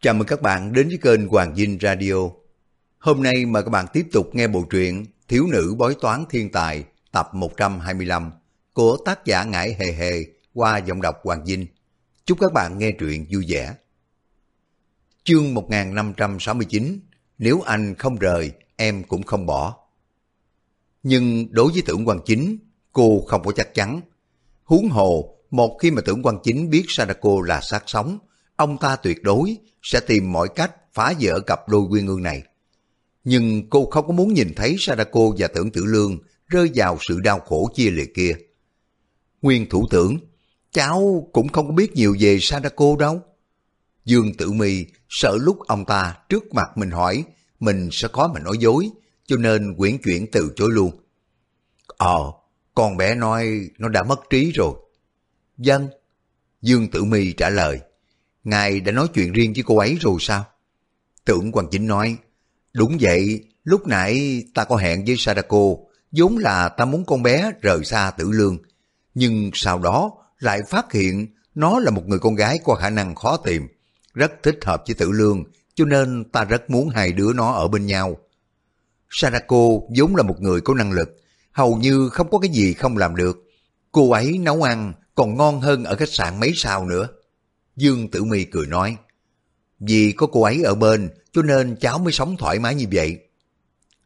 Chào mừng các bạn đến với kênh Hoàng Dinh Radio. Hôm nay mời các bạn tiếp tục nghe bộ truyện Thiếu nữ bói toán thiên tài tập 125 của tác giả Ngải Hề Hề qua giọng đọc Hoàng Dinh. Chúc các bạn nghe truyện vui vẻ. Chương 1569 Nếu anh không rời, em cũng không bỏ. Nhưng đối với tưởng Hoàng chính, cô không có chắc chắn. Huống hồ, một khi mà tưởng Hoàng chính biết Sadako là sát sống, ông ta tuyệt đối sẽ tìm mọi cách phá vỡ cặp đôi quyên ương này. Nhưng cô không có muốn nhìn thấy Sadako và tưởng tử lương rơi vào sự đau khổ chia liệt kia. Nguyên thủ tưởng, cháu cũng không có biết nhiều về Sadako đâu. Dương Tử Mi sợ lúc ông ta trước mặt mình hỏi, mình sẽ có mà nói dối, cho nên quyển chuyển từ chối luôn. Ờ, con bé nói nó đã mất trí rồi. Dân. Dương Tử Mi trả lời. Ngài đã nói chuyện riêng với cô ấy rồi sao? Tưởng Hoàng Chính nói. Đúng vậy, lúc nãy ta có hẹn với Sadako, vốn là ta muốn con bé rời xa tử lương. Nhưng sau đó lại phát hiện nó là một người con gái có khả năng khó tìm, rất thích hợp với tử lương, cho nên ta rất muốn hai đứa nó ở bên nhau. Sadako vốn là một người có năng lực, hầu như không có cái gì không làm được. Cô ấy nấu ăn còn ngon hơn ở khách sạn mấy sao nữa. Dương Tử Mi cười nói, vì có cô ấy ở bên cho nên cháu mới sống thoải mái như vậy.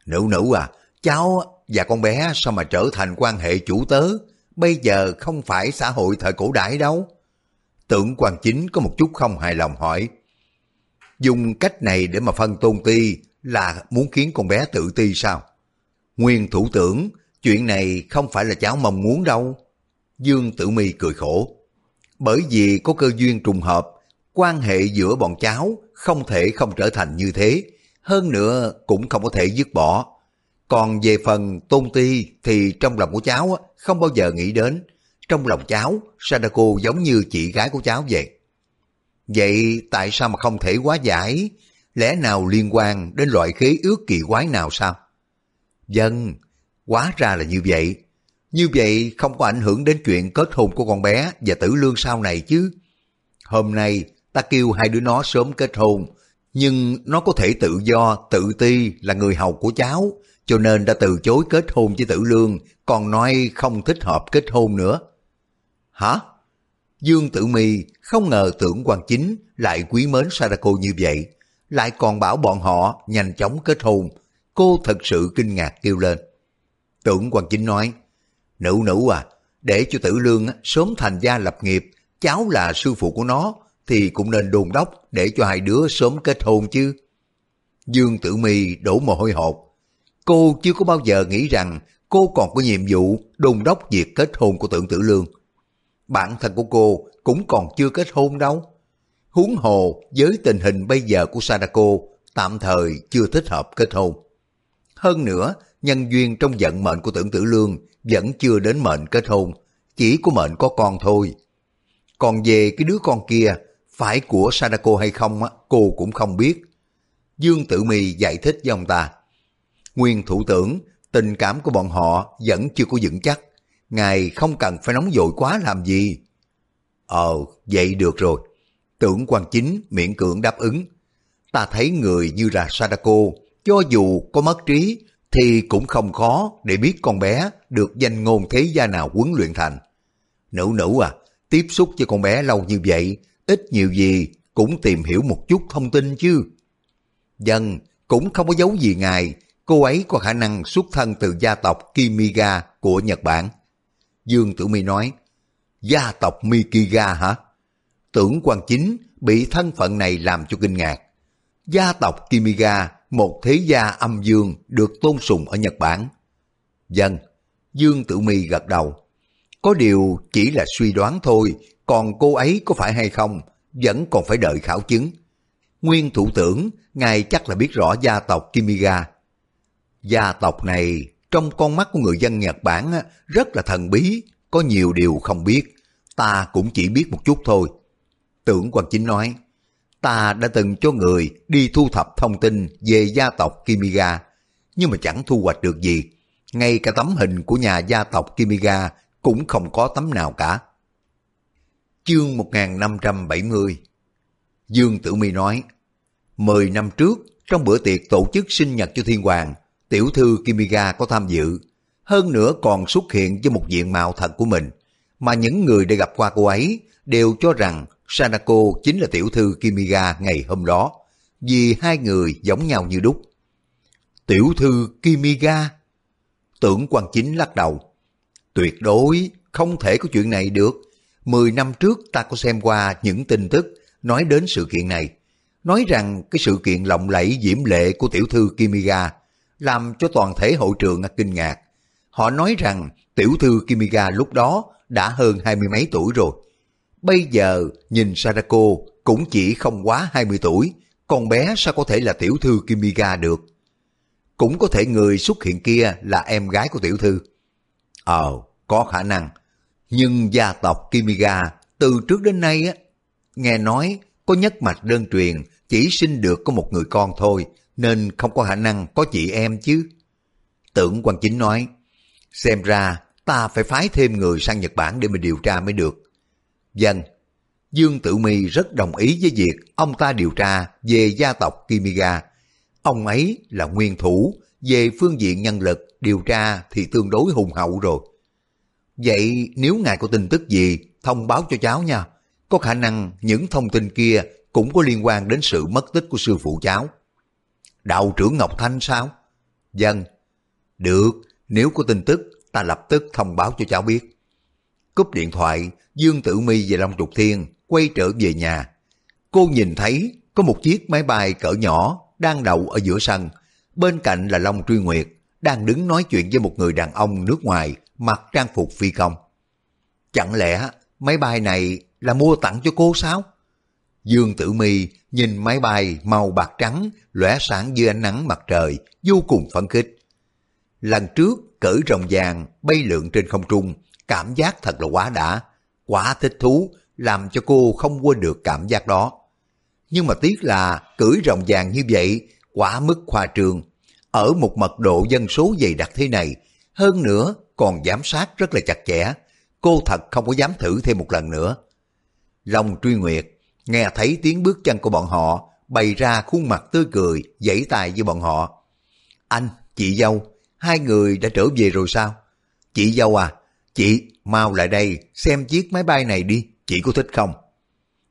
Nữ nữ à, cháu và con bé sao mà trở thành quan hệ chủ tớ, bây giờ không phải xã hội thời cổ đại đâu. Tưởng quan chính có một chút không hài lòng hỏi, dùng cách này để mà phân tôn ti là muốn khiến con bé tự ti sao? Nguyên thủ tưởng, chuyện này không phải là cháu mong muốn đâu. Dương Tử Mi cười khổ. Bởi vì có cơ duyên trùng hợp, quan hệ giữa bọn cháu không thể không trở thành như thế, hơn nữa cũng không có thể dứt bỏ. Còn về phần tôn ti thì trong lòng của cháu không bao giờ nghĩ đến. Trong lòng cháu, Sadako giống như chị gái của cháu vậy. Vậy tại sao mà không thể quá giải? Lẽ nào liên quan đến loại khế ước kỳ quái nào sao? Dân, quá ra là như vậy. Như vậy không có ảnh hưởng đến chuyện kết hôn của con bé và tử lương sau này chứ. Hôm nay ta kêu hai đứa nó sớm kết hôn, nhưng nó có thể tự do, tự ti là người hầu của cháu, cho nên đã từ chối kết hôn với tử lương, còn nói không thích hợp kết hôn nữa. Hả? Dương Tử Mi không ngờ tưởng quan chính lại quý mến Sadako như vậy, lại còn bảo bọn họ nhanh chóng kết hôn. Cô thật sự kinh ngạc kêu lên. Tưởng quan chính nói, Nữ nữ à, để cho tử lương sớm thành gia lập nghiệp, cháu là sư phụ của nó, thì cũng nên đồn đốc để cho hai đứa sớm kết hôn chứ. Dương Tử Mi đổ mồ hôi hột. Cô chưa có bao giờ nghĩ rằng cô còn có nhiệm vụ đồn đốc việc kết hôn của Tưởng tử lương. Bản thân của cô cũng còn chưa kết hôn đâu. Huống hồ với tình hình bây giờ của Sadako tạm thời chưa thích hợp kết hôn. Hơn nữa, nhân duyên trong vận mệnh của tưởng tử lương vẫn chưa đến mệnh kết hôn, chỉ có mệnh có con thôi. Còn về cái đứa con kia, phải của Sadako hay không á, cô cũng không biết. Dương Tử Mi giải thích với ông ta. Nguyên thủ tưởng, tình cảm của bọn họ vẫn chưa có vững chắc. Ngài không cần phải nóng vội quá làm gì. Ờ, vậy được rồi. Tưởng quan chính miễn cưỡng đáp ứng. Ta thấy người như là Sadako, cho dù có mất trí, thì cũng không khó để biết con bé được danh ngôn thế gia nào huấn luyện thành. Nữ nữ à, tiếp xúc với con bé lâu như vậy, ít nhiều gì cũng tìm hiểu một chút thông tin chứ. Dân, cũng không có dấu gì ngài, cô ấy có khả năng xuất thân từ gia tộc Kimiga của Nhật Bản. Dương Tử Mi nói, gia tộc Mikiga hả? Tưởng quan chính bị thân phận này làm cho kinh ngạc. Gia tộc Kimiga một thế gia âm dương được tôn sùng ở Nhật Bản. Dân, Dương Tử Mi gật đầu. Có điều chỉ là suy đoán thôi, còn cô ấy có phải hay không, vẫn còn phải đợi khảo chứng. Nguyên thủ tưởng, ngài chắc là biết rõ gia tộc Kimiga. Gia tộc này, trong con mắt của người dân Nhật Bản, rất là thần bí, có nhiều điều không biết. Ta cũng chỉ biết một chút thôi. Tưởng Quang Chính nói, ta đã từng cho người đi thu thập thông tin về gia tộc Kimiga, nhưng mà chẳng thu hoạch được gì. Ngay cả tấm hình của nhà gia tộc Kimiga cũng không có tấm nào cả. Chương 1570 Dương Tử Mi nói, Mười năm trước, trong bữa tiệc tổ chức sinh nhật cho Thiên Hoàng, tiểu thư Kimiga có tham dự. Hơn nữa còn xuất hiện với một diện mạo thật của mình. Mà những người đã gặp qua cô ấy đều cho rằng Sanako chính là tiểu thư Kimiga ngày hôm đó. Vì hai người giống nhau như đúc. Tiểu thư Kimiga? Tưởng quan chính lắc đầu. Tuyệt đối không thể có chuyện này được. Mười năm trước ta có xem qua những tin tức nói đến sự kiện này. Nói rằng cái sự kiện lộng lẫy diễm lệ của tiểu thư Kimiga làm cho toàn thể hội trường kinh ngạc. Họ nói rằng tiểu thư Kimiga lúc đó đã hơn hai mươi mấy tuổi rồi. Bây giờ nhìn Sadako cũng chỉ không quá hai mươi tuổi, con bé sao có thể là tiểu thư Kimiga được? Cũng có thể người xuất hiện kia là em gái của tiểu thư. Ờ, có khả năng. Nhưng gia tộc Kimiga từ trước đến nay á, nghe nói có nhất mạch đơn truyền chỉ sinh được có một người con thôi, nên không có khả năng có chị em chứ. Tưởng quan chính nói, xem ra ta phải phái thêm người sang Nhật Bản để mình điều tra mới được. Dân, Dương Tử Mi rất đồng ý với việc ông ta điều tra về gia tộc Kimiga. Ông ấy là nguyên thủ, về phương diện nhân lực điều tra thì tương đối hùng hậu rồi. Vậy nếu ngài có tin tức gì, thông báo cho cháu nha. Có khả năng những thông tin kia cũng có liên quan đến sự mất tích của sư phụ cháu. Đạo trưởng Ngọc Thanh sao? Dân. Được, nếu có tin tức, ta lập tức thông báo cho cháu biết. Cúp điện thoại, Dương Tử Mi và Long Trục Thiên quay trở về nhà. Cô nhìn thấy có một chiếc máy bay cỡ nhỏ đang đậu ở giữa sân. Bên cạnh là Long Truy Nguyệt, đang đứng nói chuyện với một người đàn ông nước ngoài mặc trang phục phi công. Chẳng lẽ máy bay này là mua tặng cho cô sao? Dương Tử Mi nhìn máy bay màu bạc trắng lóe sáng dưới ánh nắng mặt trời, vô cùng phấn khích. Lần trước cởi rồng vàng bay lượn trên không trung, cảm giác thật là quá đã, quá thích thú, làm cho cô không quên được cảm giác đó. Nhưng mà tiếc là cưỡi rồng vàng như vậy quá mức khoa trương. Ở một mật độ dân số dày đặc thế này, hơn nữa còn giám sát rất là chặt chẽ, cô thật không có dám thử thêm một lần nữa. Long truy nguyệt, nghe thấy tiếng bước chân của bọn họ, bày ra khuôn mặt tươi cười, dãy tay với bọn họ. Anh, chị dâu, hai người đã trở về rồi sao? Chị dâu à, chị mau lại đây xem chiếc máy bay này đi, chị có thích không?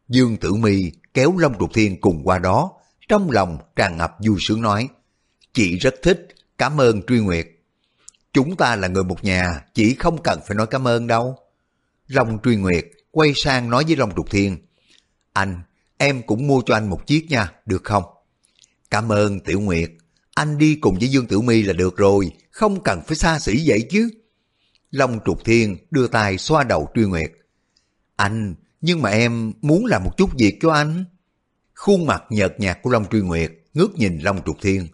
Dương Tử Mi kéo Long Trục Thiên cùng qua đó, trong lòng tràn ngập vui sướng nói, chị rất thích, cảm ơn Truy Nguyệt. Chúng ta là người một nhà, chỉ không cần phải nói cảm ơn đâu. Long Truy Nguyệt quay sang nói với Long Trục Thiên, anh, em cũng mua cho anh một chiếc nha, được không? Cảm ơn Tiểu Nguyệt, anh đi cùng với Dương Tử Mi là được rồi, không cần phải xa xỉ vậy chứ. Long Trục Thiên đưa tay xoa đầu Truy Nguyệt. Anh, nhưng mà em muốn làm một chút việc cho anh. Khuôn mặt nhợt nhạt của Long Truy Nguyệt ngước nhìn Long Trục Thiên.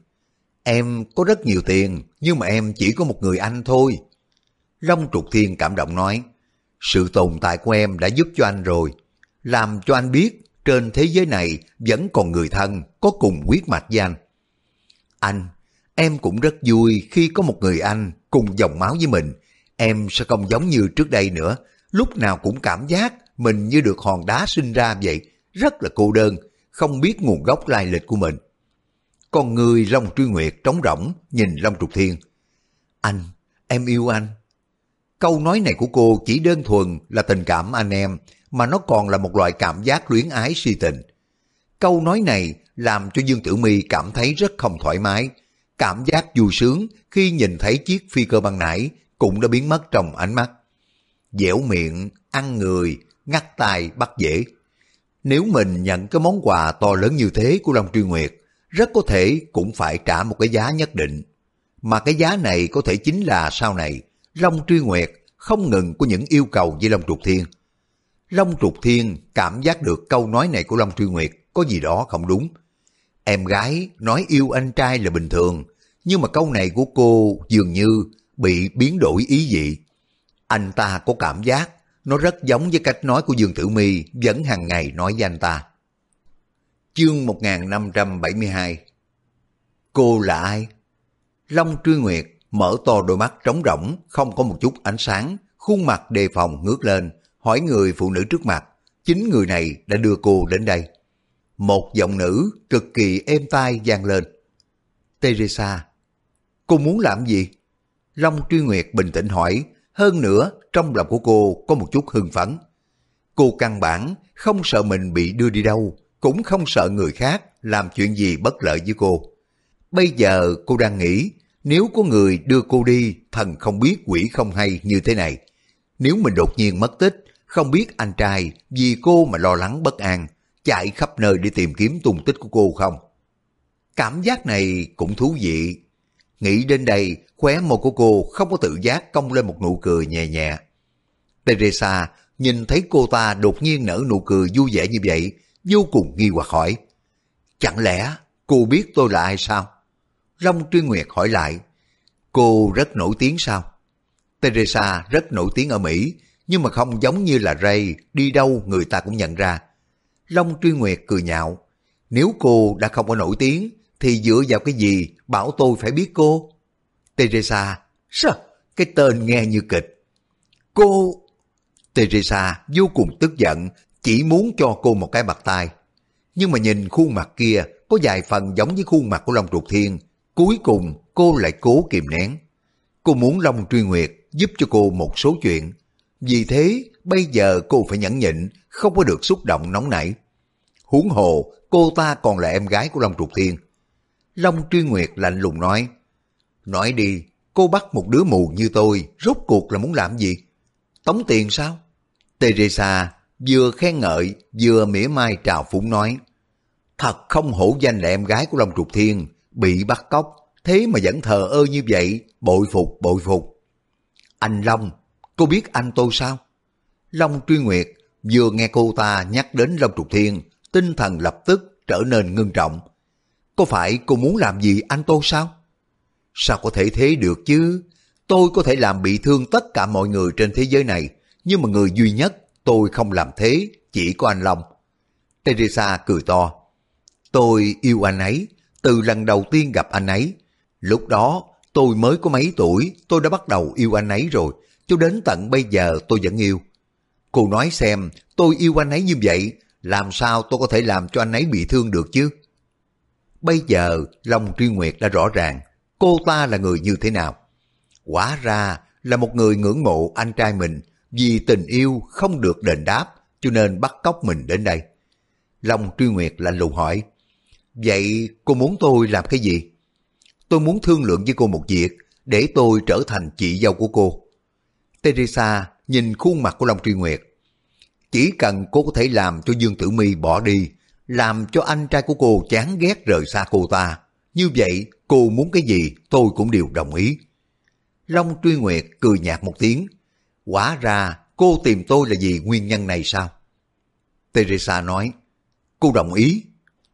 Em có rất nhiều tiền, nhưng mà em chỉ có một người anh thôi. Long Trục Thiên cảm động nói, sự tồn tại của em đã giúp cho anh rồi, làm cho anh biết trên thế giới này vẫn còn người thân có cùng huyết mạch với anh. Anh, em cũng rất vui khi có một người anh cùng dòng máu với mình. Em sẽ không giống như trước đây nữa, lúc nào cũng cảm giác mình như được hòn đá sinh ra vậy, rất là cô đơn, không biết nguồn gốc lai lịch của mình. Con người Long Truy Nguyệt trống rỗng nhìn Long Trục Thiên. Anh, em yêu anh. Câu nói này của cô chỉ đơn thuần là tình cảm anh em, mà nó còn là một loại cảm giác luyến ái si tình. Câu nói này làm cho Dương Tử Mi cảm thấy rất không thoải mái. Cảm giác vui sướng khi nhìn thấy chiếc phi cơ băng nải cũng đã biến mất trong ánh mắt. Dẻo miệng, ăn người, ngắt tay bắt dễ. Nếu mình nhận cái món quà to lớn như thế của Long Truy Nguyệt, rất có thể cũng phải trả một cái giá nhất định. Mà cái giá này có thể chính là sau này, Long Truy Nguyệt không ngừng có những yêu cầu với Long Trục Thiên. Long Trục Thiên cảm giác được câu nói này của Long Truy Nguyệt có gì đó không đúng. Em gái nói yêu anh trai là bình thường, nhưng mà câu này của cô dường như bị biến đổi ý dị. Anh ta có cảm giác nó rất giống với cách nói của Dương Tử Mi vẫn hàng ngày nói với anh ta. Chương 1572 Cô là ai? Long Truy Nguyệt mở to đôi mắt trống rỗng, không có một chút ánh sáng, khuôn mặt đề phòng ngước lên, hỏi người phụ nữ trước mặt, chính người này đã đưa cô đến đây. một giọng nữ cực kỳ êm tai vang lên. Teresa, cô muốn làm gì? Long Truy Nguyệt bình tĩnh hỏi, hơn nữa trong lòng của cô có một chút hưng phấn. Cô căn bản không sợ mình bị đưa đi đâu, cũng không sợ người khác làm chuyện gì bất lợi với cô. Bây giờ cô đang nghĩ, nếu có người đưa cô đi, thần không biết quỷ không hay như thế này. Nếu mình đột nhiên mất tích, không biết anh trai vì cô mà lo lắng bất an, chạy khắp nơi để tìm kiếm tung tích của cô không? Cảm giác này cũng thú vị. Nghĩ đến đây, khóe môi của cô không có tự giác cong lên một nụ cười nhẹ nhẹ. Teresa nhìn thấy cô ta đột nhiên nở nụ cười vui vẻ như vậy, vô cùng nghi hoặc hỏi. Chẳng lẽ cô biết tôi là ai sao? Long Truy Nguyệt hỏi lại. Cô rất nổi tiếng sao? Teresa rất nổi tiếng ở Mỹ, nhưng mà không giống như là Ray, đi đâu người ta cũng nhận ra. Long Truy Nguyệt cười nhạo. Nếu cô đã không có nổi tiếng, thì dựa vào cái gì bảo tôi phải biết cô? Teresa, sao? Cái tên nghe như kịch. Cô... Teresa vô cùng tức giận, chỉ muốn cho cô một cái bạc tay. Nhưng mà nhìn khuôn mặt kia có vài phần giống với khuôn mặt của Long Trục Thiên. Cuối cùng cô lại cố kìm nén. Cô muốn Long Truy Nguyệt giúp cho cô một số chuyện. Vì thế bây giờ cô phải nhẫn nhịn, không có được xúc động nóng nảy. Huống hồ cô ta còn là em gái của Long Trục Thiên. Long Truy Nguyệt lạnh lùng nói, Nói đi, cô bắt một đứa mù như tôi, rốt cuộc là muốn làm gì? Tống tiền sao? Teresa vừa khen ngợi, vừa mỉa mai trào phúng nói, Thật không hổ danh là em gái của Long Trục Thiên, bị bắt cóc, thế mà vẫn thờ ơ như vậy, bội phục, bội phục. Anh Long, cô biết anh tôi sao? Long Truy Nguyệt vừa nghe cô ta nhắc đến Long Trục Thiên, tinh thần lập tức trở nên ngưng trọng. Có phải cô muốn làm gì anh tôi sao? Sao có thể thế được chứ? Tôi có thể làm bị thương tất cả mọi người trên thế giới này, nhưng mà người duy nhất tôi không làm thế, chỉ có anh Long. Teresa cười to. Tôi yêu anh ấy, từ lần đầu tiên gặp anh ấy. Lúc đó tôi mới có mấy tuổi, tôi đã bắt đầu yêu anh ấy rồi, cho đến tận bây giờ tôi vẫn yêu. Cô nói xem, tôi yêu anh ấy như vậy, làm sao tôi có thể làm cho anh ấy bị thương được chứ? Bây giờ, Long Truy Nguyệt đã rõ ràng, cô ta là người như thế nào. Quả ra là một người ngưỡng mộ anh trai mình vì tình yêu không được đền đáp cho nên bắt cóc mình đến đây. Long Truy Nguyệt lạnh lùng hỏi, Vậy cô muốn tôi làm cái gì? Tôi muốn thương lượng với cô một việc để tôi trở thành chị dâu của cô. Teresa nhìn khuôn mặt của Long Truy Nguyệt. Chỉ cần cô có thể làm cho Dương Tử My bỏ đi, làm cho anh trai của cô chán ghét rời xa cô ta. Như vậy, cô muốn cái gì tôi cũng đều đồng ý. Long Truy Nguyệt cười nhạt một tiếng. Quả ra cô tìm tôi là vì nguyên nhân này sao? Teresa nói, cô đồng ý.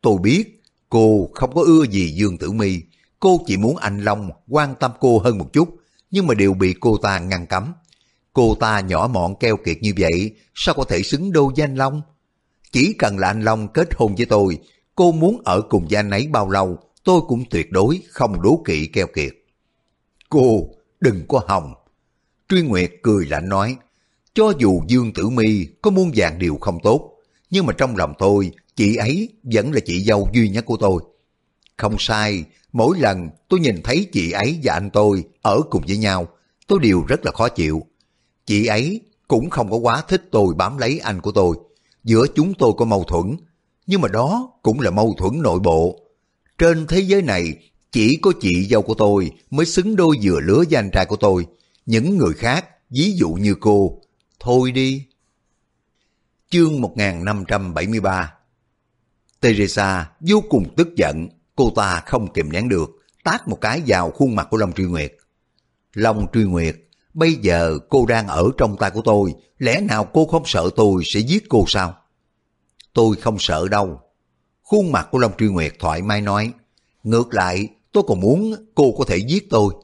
Tôi biết, cô không có ưa gì Dương Tử My. Cô chỉ muốn anh Long quan tâm cô hơn một chút, nhưng mà đều bị cô ta ngăn cấm. Cô ta nhỏ mọn keo kiệt như vậy, sao có thể xứng đôi với anh Long? Chỉ cần là anh Long kết hôn với tôi, cô muốn ở cùng với anh ấy bao lâu, tôi cũng tuyệt đối không đố kỵ keo kiệt. Cô, đừng có hòng. Truy Nguyệt cười lạnh nói, cho dù Dương Tử Mi có muôn vàng điều không tốt, nhưng mà trong lòng tôi, chị ấy vẫn là chị dâu duy nhất của tôi. Không sai, mỗi lần tôi nhìn thấy chị ấy và anh tôi ở cùng với nhau, tôi đều rất là khó chịu. Chị ấy cũng không có quá thích tôi bám lấy anh của tôi. Giữa chúng tôi có mâu thuẫn, nhưng mà đó cũng là mâu thuẫn nội bộ. Trên thế giới này, chỉ có chị dâu của tôi mới xứng đôi vừa lứa với anh trai của tôi. Những người khác, ví dụ như cô, thôi đi. Chương 1573 Teresa vô cùng tức giận, cô ta không kìm nén được, tát một cái vào khuôn mặt của Long Truy Nguyệt. Long Truy Nguyệt, bây giờ cô đang ở trong tay của tôi, lẽ nào cô không sợ tôi sẽ giết cô sao? Tôi không sợ đâu. Khuôn mặt của Long Truy Nguyệt thoải mái nói, ngược lại tôi còn muốn cô có thể giết tôi.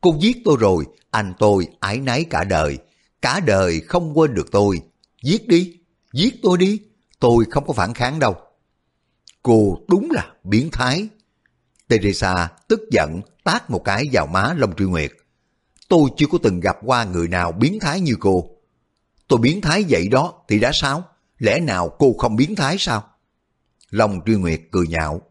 Cô giết tôi rồi, anh tôi ái náy cả đời, cả đời không quên được tôi. Giết đi, giết tôi đi, tôi không có phản kháng đâu. Cô đúng là biến thái. Teresa tức giận tát một cái vào má Long Truy Nguyệt. Tôi chưa có từng gặp qua người nào biến thái như cô. Tôi biến thái vậy đó thì đã sao? Lẽ nào cô không biến thái sao? Long Truy Nguyệt cười nhạo.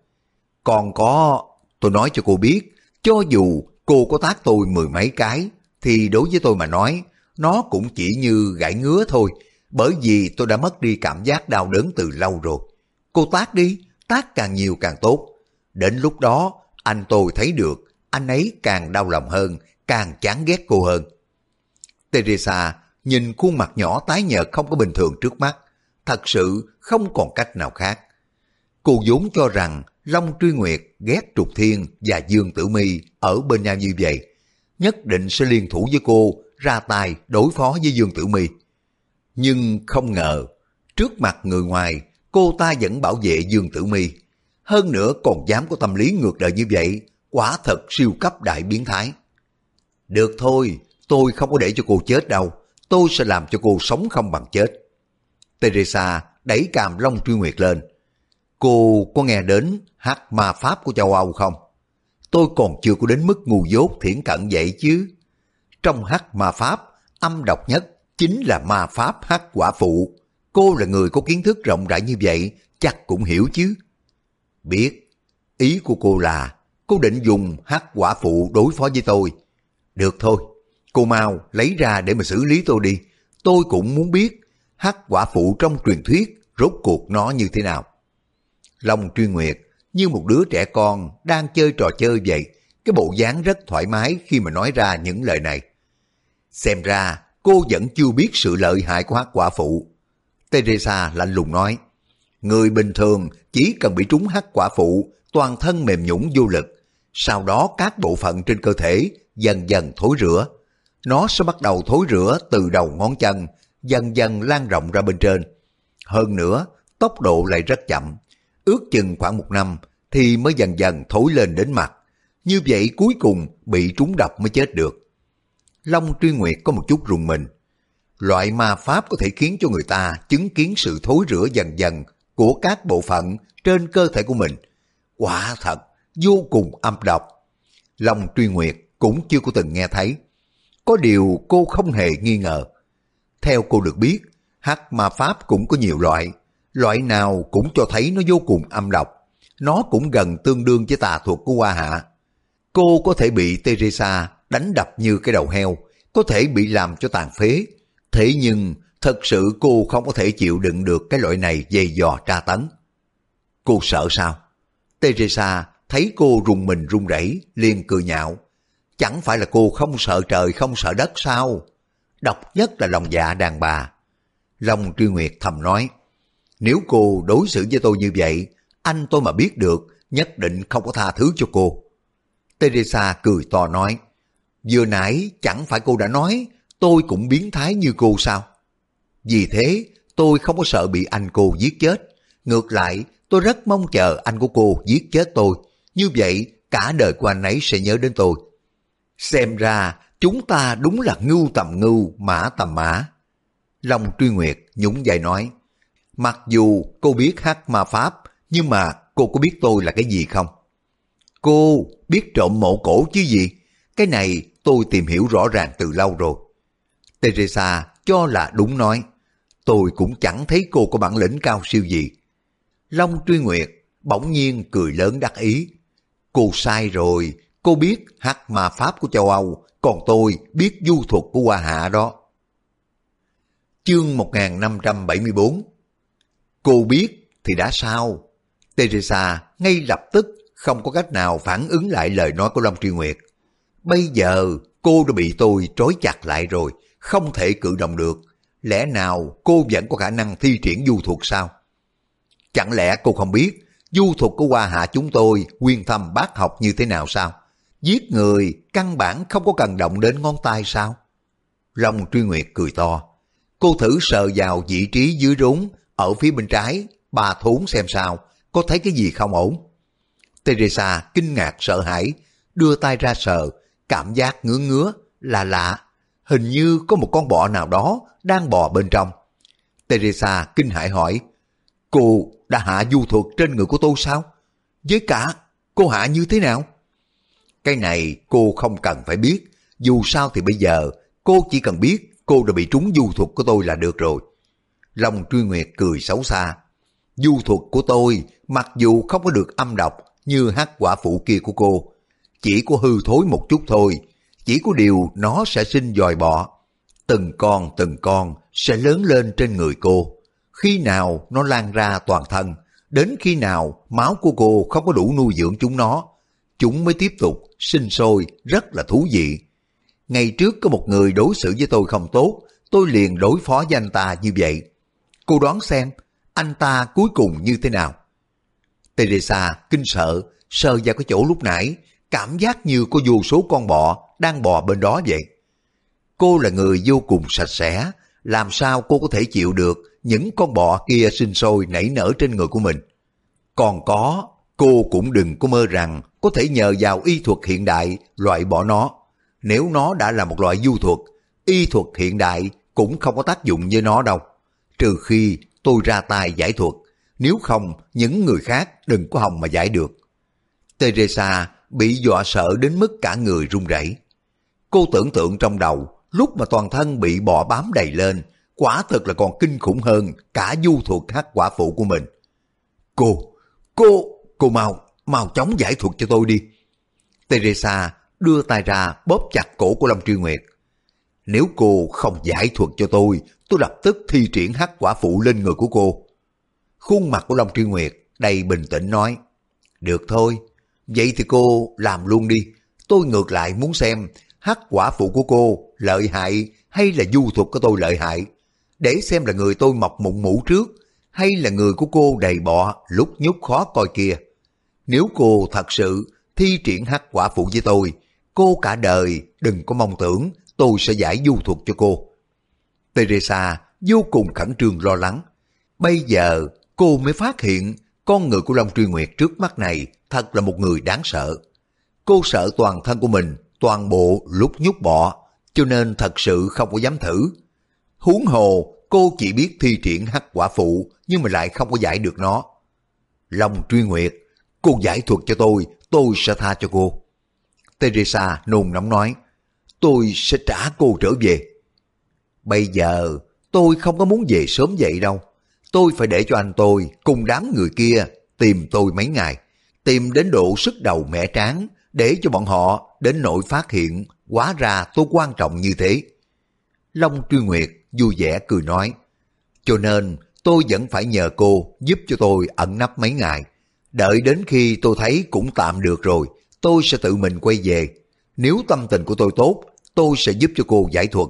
Còn có, tôi nói cho cô biết, cho dù cô có tác tôi mười mấy cái, thì đối với tôi mà nói, nó cũng chỉ như gãi ngứa thôi, bởi vì tôi đã mất đi cảm giác đau đớn từ lâu rồi. Cô tác đi, tác càng nhiều càng tốt. Đến lúc đó, anh tôi thấy được, anh ấy càng đau lòng hơn, càng chán ghét cô hơn. Teresa nhìn khuôn mặt nhỏ tái nhợt không có bình thường trước mắt, thật sự không còn cách nào khác. Cô vốn cho rằng Long Truy Nguyệt ghét Trục Thiên và Dương Tử Mi ở bên nhau như vậy, nhất định sẽ liên thủ với cô ra tay đối phó với Dương Tử Mi. Nhưng không ngờ, trước mặt người ngoài, cô ta vẫn bảo vệ Dương Tử Mi. Hơn nữa còn dám có tâm lý ngược đời như vậy, quả thật siêu cấp đại biến thái. Được thôi, tôi không có để cho cô chết đâu, tôi sẽ làm cho cô sống không bằng chết. Teresa đẩy càm Long Truy Nguyệt lên. Cô có nghe đến hát ma pháp của châu Âu không? Tôi còn chưa có đến mức ngu dốt thiển cận vậy chứ. Trong hát ma pháp, âm độc nhất chính là ma pháp hát quả phụ. Cô là người có kiến thức rộng rãi như vậy, chắc cũng hiểu chứ. Biết, ý của cô là cô định dùng hát quả phụ đối phó với tôi. Được thôi, cô mau lấy ra để mà xử lý tôi đi. Tôi cũng muốn biết hắc quả phụ trong truyền thuyết rốt cuộc nó như thế nào. Long Truy Nguyệt như một đứa trẻ con đang chơi trò chơi vậy, cái bộ dáng rất thoải mái khi mà nói ra những lời này. Xem ra cô vẫn chưa biết sự lợi hại của hắc quả phụ. Teresa lạnh lùng nói, người bình thường chỉ cần bị trúng hắc quả phụ, toàn thân mềm nhũng vô lực, sau đó các bộ phận trên cơ thể dần dần thối rữa. Nó sẽ bắt đầu thối rữa từ đầu ngón chân, dần dần lan rộng ra bên trên. Hơn nữa, tốc độ lại rất chậm, ước chừng khoảng một năm thì mới dần dần thối lên đến mặt. Như vậy cuối cùng bị trúng độc mới chết được. Long Truy Nguyệt có một chút rùng mình. Loại ma pháp có thể khiến cho người ta chứng kiến sự thối rữa dần dần của các bộ phận trên cơ thể của mình. Quả thật, vô cùng âm độc. Long Truy Nguyệt cũng chưa có từng nghe thấy. Có điều cô không hề nghi ngờ. Theo cô được biết, hắc ma pháp cũng có nhiều loại. Loại nào cũng cho thấy nó vô cùng âm độc. Nó cũng gần tương đương với tà thuật của Hoa Hạ. Cô có thể bị Teresa đánh đập như cái đầu heo, có thể bị làm cho tàn phế. Thế nhưng, thật sự cô không có thể chịu đựng được cái loại này dày dò tra tấn. Cô sợ sao? Teresa thấy cô rùng mình run rẩy liền cười nhạo. Chẳng phải là cô không sợ trời không sợ đất sao? Độc nhất là lòng dạ đàn bà. Long Truy Nguyệt thầm nói, nếu cô đối xử với tôi như vậy, anh tôi mà biết được, nhất định không có tha thứ cho cô. Teresa cười to nói, vừa nãy chẳng phải cô đã nói tôi cũng biến thái như cô sao? Vì thế, tôi không có sợ bị anh cô giết chết. Ngược lại, tôi rất mong chờ anh của cô giết chết tôi. Như vậy, cả đời của anh ấy sẽ nhớ đến tôi. Xem ra, chúng ta đúng là ngưu tầm ngưu, mã tầm mã. Long Truy Nguyệt nhún vai nói, mặc dù cô biết hát ma pháp, nhưng mà cô có biết tôi là cái gì không? Cô biết trộm mộ cổ chứ gì? Cái này tôi tìm hiểu rõ ràng từ lâu rồi. Teresa cho là đúng nói. Tôi cũng chẳng thấy cô có bản lĩnh cao siêu gì. Long Truy Nguyệt bỗng nhiên cười lớn đắc ý. Cô sai rồi, cô biết hát ma pháp của châu Âu, còn tôi biết du thuật của Hoa Hạ đó. Chương 1574 Cô biết thì đã sao? Teresa ngay lập tức không có cách nào phản ứng lại lời nói của Long Tri Nguyệt. Bây giờ cô đã bị tôi trói chặt lại rồi, không thể cử động được. Lẽ nào cô vẫn có khả năng thi triển du thuật sao? Chẳng lẽ cô không biết du thuật của Hoa Hạ chúng tôi quyên thâm bác học như thế nào sao? Giết người căn bản không có cần động đến ngón tay sao? Long Truy Nguyệt cười to. Cô thử sờ vào vị trí dưới rốn ở phía bên trái, bà thốn xem sao, có thấy cái gì không ổn? Teresa kinh ngạc sợ hãi, đưa tay ra sờ, cảm giác ngứa ngứa, là lạ. Hình như có một con bọ nào đó đang bò bên trong. Teresa kinh hãi hỏi, cô đã hạ du thuật trên người của tôi sao? Với cả, cô hạ như thế nào? Cái này cô không cần phải biết, dù sao thì bây giờ cô chỉ cần biết cô đã bị trúng du thuật của tôi là được rồi. Long truy nguyệt cười xấu xa. Du thuật của tôi mặc dù không có được âm độc như hát quả phụ kia của cô, chỉ có hư thối một chút thôi, chỉ có điều nó sẽ sinh dòi bọ. Từng con từng con sẽ lớn lên trên người cô. Khi nào nó lan ra toàn thân, đến khi nào máu của cô không có đủ nuôi dưỡng chúng nó, chúng mới tiếp tục sinh sôi rất là thú vị. Ngày trước có một người đối xử với tôi không tốt, tôi liền đối phó với anh ta như vậy. Cô đoán xem, anh ta cuối cùng như thế nào? Teresa kinh sợ, sờ vào cái chỗ lúc nãy, cảm giác như có vô số con bọ đang bò bên đó vậy. Cô là người vô cùng sạch sẽ, làm sao cô có thể chịu được những con bọ kia sinh sôi nảy nở trên người của mình? Còn có, cô cũng đừng có mơ rằng có thể nhờ vào y thuật hiện đại loại bỏ nó. Nếu nó đã là một loại du thuật, y thuật hiện đại cũng không có tác dụng với nó đâu. Trừ khi tôi ra tay giải thuật, nếu không những người khác đừng có hòng mà giải được. Teresa bị dọa sợ đến mức cả người run rẩy. Cô tưởng tượng trong đầu, lúc mà toàn thân bị bọ bám đầy lên, quả thật là còn kinh khủng hơn cả du thuật hát quả phụ của mình. Cô, cô, cô mau, mau chóng giải thuật cho tôi đi. Teresa đưa tay ra bóp chặt cổ của Long Truy Nguyệt. Nếu cô không giải thuật cho tôi, tôi lập tức thi triển hắc quả phụ lên người của cô. Khuôn mặt của Long Truy Nguyệt đầy bình tĩnh nói, được thôi, vậy thì cô làm luôn đi. Tôi ngược lại muốn xem hắc quả phụ của cô lợi hại hay là du thuật của tôi lợi hại. Để xem là người tôi mọc mụn mũ trước hay là người của cô đầy bọ lúc nhúc khó coi kia. Nếu cô thật sự thi triển hắc quả phụ với tôi, cô cả đời đừng có mong tưởng tôi sẽ giải du thuật cho cô. Teresa vô cùng khẩn trương lo lắng. Bây giờ cô mới phát hiện con người của Long Truy Nguyệt trước mắt này thật là một người đáng sợ. Cô sợ toàn thân của mình, toàn bộ lúc nhúc bọ, cho nên thật sự không có dám thử. Huống hồ, cô chỉ biết thi triển hắc quả phụ, nhưng mà lại không có giải được nó. Long Truy Nguyệt, cô giải thuật cho tôi, tôi sẽ tha cho cô. Teresa nôn nóng nói, tôi sẽ trả cô trở về. Bây giờ, tôi không có muốn về sớm vậy đâu. Tôi phải để cho anh tôi cùng đám người kia tìm tôi mấy ngày, tìm đến độ sức đầu mẹ tráng, để cho bọn họ đến nỗi phát hiện quá ra tôi quan trọng như thế. Long Truy Nguyệt vui vẻ cười nói, cho nên tôi vẫn phải nhờ cô giúp cho tôi ẩn nấp mấy ngày. Đợi đến khi tôi thấy cũng tạm được rồi, tôi sẽ tự mình quay về. Nếu tâm tình của tôi tốt, tôi sẽ giúp cho cô giải thuật.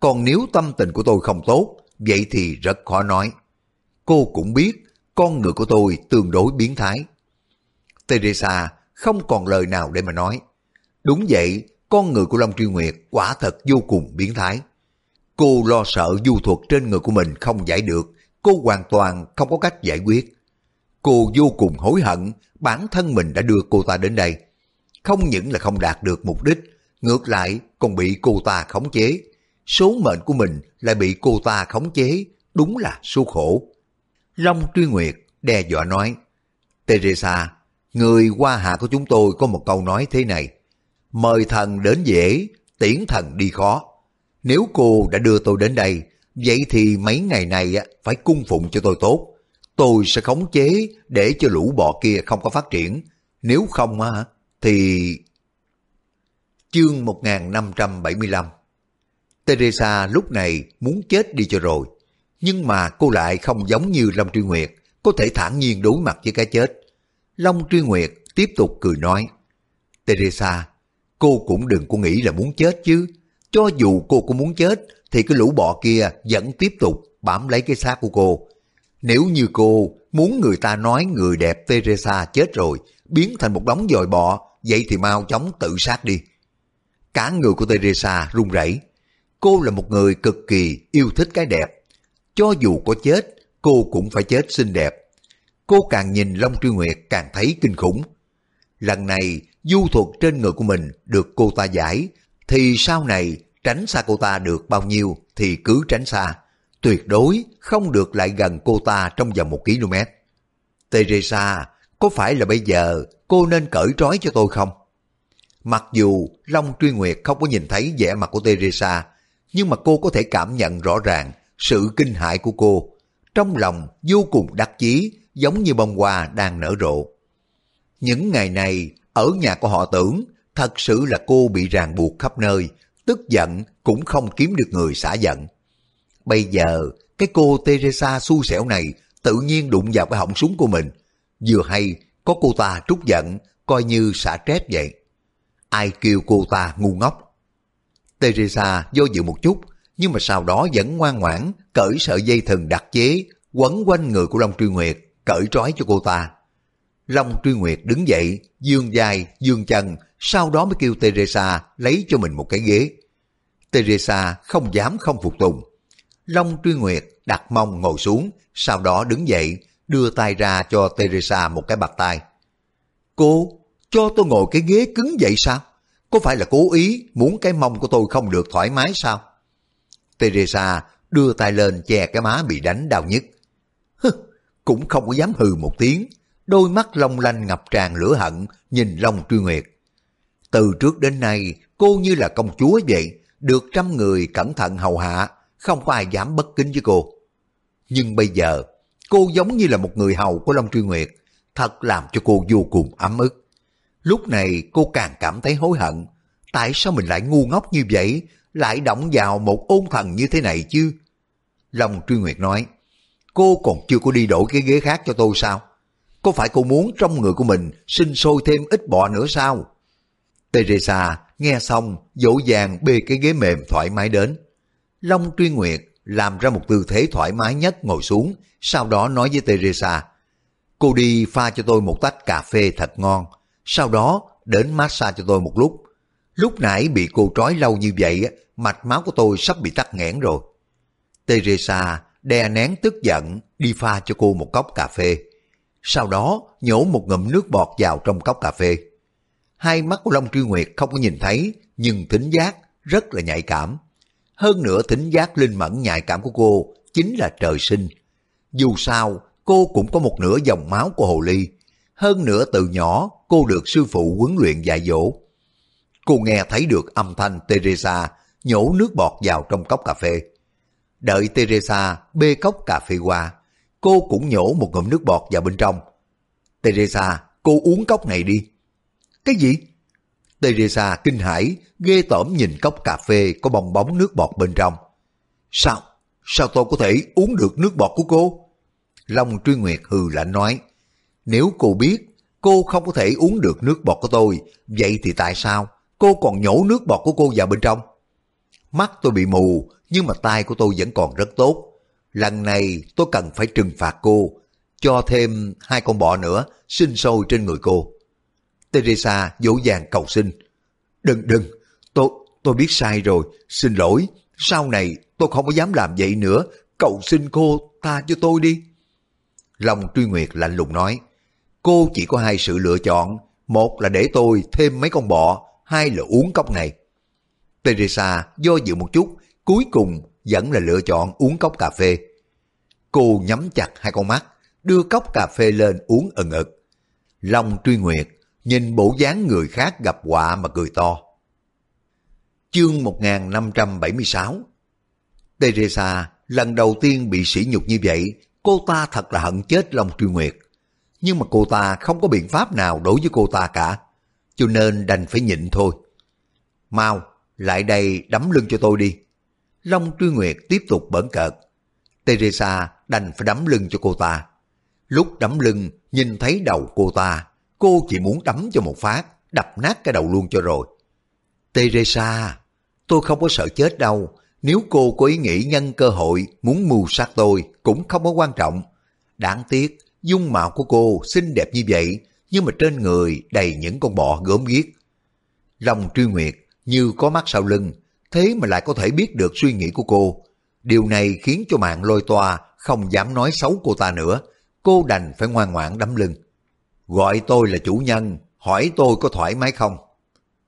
Còn nếu tâm tình của tôi không tốt, vậy thì rất khó nói. Cô cũng biết, con người của tôi tương đối biến thái. Teresa không còn lời nào để mà nói. Đúng vậy, con người của Long Truy Nguyệt quả thật vô cùng biến thái. Cô lo sợ du thuật trên người của mình không giải được, cô hoàn toàn không có cách giải quyết. Cô vô cùng hối hận bản thân mình đã đưa cô ta đến đây. Không những là không đạt được mục đích, ngược lại còn bị cô ta khống chế. Số mệnh của mình lại bị cô ta khống chế, đúng là số khổ. Long Truy Nguyệt đe dọa nói, Teresa, người qua hạ của chúng tôi có một câu nói thế này, mời thần đến dễ, tiễn thần đi khó. Nếu cô đã đưa tôi đến đây, vậy thì mấy ngày này phải cung phụng cho tôi tốt. Tôi sẽ khống chế để cho lũ bọ kia không có phát triển. Nếu không á, thì... Chương 1575 Teresa lúc này muốn chết đi cho rồi. Nhưng mà cô lại không giống như Long Truy Nguyệt, có thể thản nhiên đối mặt với cái chết. Long Truy Nguyệt tiếp tục cười nói, Teresa, cô cũng đừng có nghĩ là muốn chết chứ. Cho dù cô có muốn chết, thì cái lũ bọ kia vẫn tiếp tục bám lấy cái xác của cô. Nếu như cô muốn người ta nói người đẹp Teresa chết rồi, biến thành một đống dòi bọ, vậy thì mau chóng tự sát đi. Cả người của Teresa run rẩy. Cô là một người cực kỳ yêu thích cái đẹp. Cho dù có chết, cô cũng phải chết xinh đẹp. Cô càng nhìn Long Truy Nguyệt càng thấy kinh khủng. Lần này, du thuật trên người của mình được cô ta giải, thì sau này tránh xa cô ta được bao nhiêu thì cứ tránh xa. Tuyệt đối không được lại gần cô ta trong vòng một km. Teresa, có phải là bây giờ cô nên cởi trói cho tôi không? Mặc dù Long Truy Nguyệt không có nhìn thấy vẻ mặt của Teresa, nhưng mà cô có thể cảm nhận rõ ràng sự kinh hãi của cô. Trong lòng vô cùng đắc chí giống như bông hoa đang nở rộ. Những ngày này, ở nhà của họ tưởng, thật sự là cô bị ràng buộc khắp nơi, tức giận cũng không kiếm được người xả giận. Bây giờ, cái cô Teresa xui xẻo này tự nhiên đụng vào cái họng súng của mình. Vừa hay, có cô ta trút giận, coi như xả trép vậy. Ai kêu cô ta ngu ngốc? Teresa do dự một chút, nhưng mà sau đó vẫn ngoan ngoãn cởi sợi dây thừng đặc chế quấn quanh người của Long Truy Nguyệt, cởi trói cho cô ta. Long Truy Nguyệt đứng dậy, dương dài, dương chân, sau đó mới kêu Teresa lấy cho mình một cái ghế. Teresa không dám không phục tùng. Long Truy Nguyệt đặt mông ngồi xuống, sau đó đứng dậy, đưa tay ra cho Teresa một cái bạc tay. Cô, cho tôi ngồi cái ghế cứng vậy sao? Có phải là cố ý muốn cái mông của tôi không được thoải mái sao? Teresa đưa tay lên che cái má bị đánh đau nhất. Hứ, cũng không có dám hừ một tiếng, đôi mắt long lanh ngập tràn lửa hận nhìn Long Truy Nguyệt. Từ trước đến nay, cô như là công chúa vậy, được trăm người cẩn thận hầu hạ, không có ai dám bất kính với cô. Nhưng bây giờ, cô giống như là một người hầu của Long Truy Nguyệt, thật làm cho cô vô cùng ấm ức. Lúc này cô càng cảm thấy hối hận, tại sao mình lại ngu ngốc như vậy, lại động vào một ôn thần như thế này chứ? Long Truy Nguyệt nói, cô còn chưa có đi đổi cái ghế khác cho tôi sao? Có phải cô muốn trong người của mình sinh sôi thêm ít bọ nữa sao? Teresa nghe xong dỗ dàng bê cái ghế mềm thoải mái đến. Long Truy Nguyệt làm ra một tư thế thoải mái nhất ngồi xuống, sau đó nói với Teresa, cô đi pha cho tôi một tách cà phê thật ngon, sau đó đến massage cho tôi một lúc. Lúc nãy bị cô trói lâu như vậy, mạch máu của tôi sắp bị tắc nghẽn rồi. Teresa đè nén tức giận đi pha cho cô một cốc cà phê. Sau đó nhổ một ngụm nước bọt vào trong cốc cà phê. Hai mắt của Long Truy Nguyệt không có nhìn thấy, nhưng thính giác rất là nhạy cảm. Hơn nữa thính giác linh mẫn nhạy cảm của cô chính là trời sinh. Dù sao, cô cũng có một nửa dòng máu của hồ ly. Hơn nữa từ nhỏ, cô được sư phụ huấn luyện dạy dỗ. Cô nghe thấy được âm thanh Teresa nhổ nước bọt vào trong cốc cà phê. Đợi Teresa bê cốc cà phê qua, cô cũng nhổ một ngụm nước bọt vào bên trong. Teresa, cô uống cốc này đi. Cái gì? Teresa kinh hãi, ghê tởm nhìn cốc cà phê có bong bóng nước bọt bên trong. Sao? Sao tôi có thể uống được nước bọt của cô? Long Truy Nguyệt hừ lạnh nói, nếu cô biết cô không có thể uống được nước bọt của tôi, vậy thì tại sao cô còn nhổ nước bọt của cô vào bên trong? Mắt tôi bị mù, nhưng mà tai của tôi vẫn còn rất tốt. Lần này tôi cần phải trừng phạt cô, cho thêm hai con bọ nữa sinh sôi trên người cô. Teresa dỗ dàng cầu xin. Đừng đừng, tôi tôi biết sai rồi, xin lỗi, sau này tôi không có dám làm vậy nữa, cầu xin cô tha cho tôi đi. Long Truy Nguyệt lạnh lùng nói, cô chỉ có hai sự lựa chọn, một là để tôi thêm mấy con bọ, hai là uống cốc này. Teresa do dự một chút, cuối cùng vẫn là lựa chọn uống cốc cà phê. Cô nhắm chặt hai con mắt, đưa cốc cà phê lên uống ẩn ực. Long truy nguyệt, nhìn bộ dáng người khác gặp họa mà cười to. Chương 1576 Teresa lần đầu tiên bị sỉ nhục như vậy, cô ta thật là hận chết Long truy nguyệt. Nhưng mà cô ta không có biện pháp nào đối với cô ta cả, cho nên đành phải nhịn thôi. Mau, lại đây đấm lưng cho tôi đi. Long Truy Nguyệt tiếp tục bẩn cợt. Teresa đành phải đấm lưng cho cô ta. Lúc đấm lưng, nhìn thấy đầu cô ta, cô chỉ muốn đấm cho một phát, đập nát cái đầu luôn cho rồi. Teresa, tôi không có sợ chết đâu. Nếu cô có ý nghĩ nhân cơ hội muốn mưu sát tôi cũng không có quan trọng. Đáng tiếc, dung mạo của cô xinh đẹp như vậy, nhưng mà trên người đầy những con bọ gớm ghiếc. Lòng truy nguyệt như có mắt sau lưng, thế mà lại có thể biết được suy nghĩ của cô. Điều này khiến cho mạng lôi toa không dám nói xấu cô ta nữa, cô đành phải ngoan ngoãn đấm lưng. Gọi tôi là chủ nhân, hỏi tôi có thoải mái không?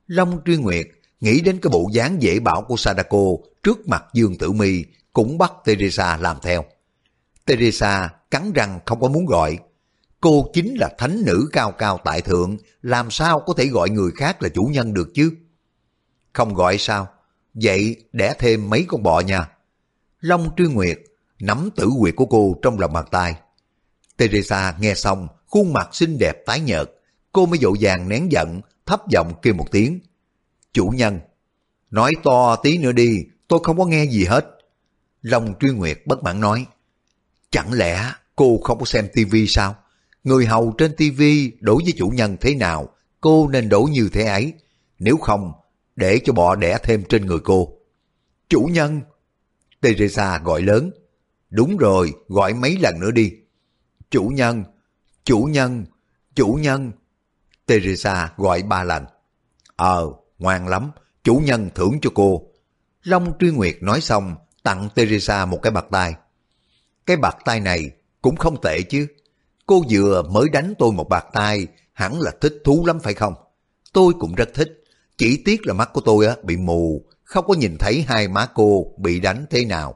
Long Truy Nguyệt nghĩ đến cái bộ dáng dễ bảo của Sadako trước mặt Dương Tử Mi cũng bắt Teresa làm theo. Teresa cắn răng không có muốn gọi. Cô chính là thánh nữ cao cao tại thượng, làm sao có thể gọi người khác là chủ nhân được chứ? Không gọi sao? Vậy đẻ thêm mấy con bọ nha. Long Truy Nguyệt nắm tử quyệt của cô trong lòng bàn tay. Teresa nghe xong, khuôn mặt xinh đẹp tái nhợt. Cô mới dội vàng nén giận, thấp giọng kêu một tiếng. Chủ nhân, nói to tí nữa đi, tôi không có nghe gì hết. Long Truy Nguyệt bất mãn nói. Chẳng lẽ cô không có xem tivi sao? Người hầu trên tivi đối với chủ nhân thế nào, cô nên đổ như thế ấy. Nếu không, để cho bọ đẻ thêm trên người cô. Chủ nhân! Teresa gọi lớn. Đúng rồi, gọi mấy lần nữa đi. Chủ nhân! Chủ nhân! Chủ nhân! Teresa gọi ba lần. Ờ, ngoan lắm, chủ nhân thưởng cho cô. Long Truy Nguyệt nói xong, tặng Teresa một cái bạc tay. Cái bạc tay này cũng không tệ chứ. Cô vừa mới đánh tôi một bạc tay, hẳn là thích thú lắm phải không? Tôi cũng rất thích, chỉ tiếc là mắt của tôi á bị mù, không có nhìn thấy hai má cô bị đánh thế nào.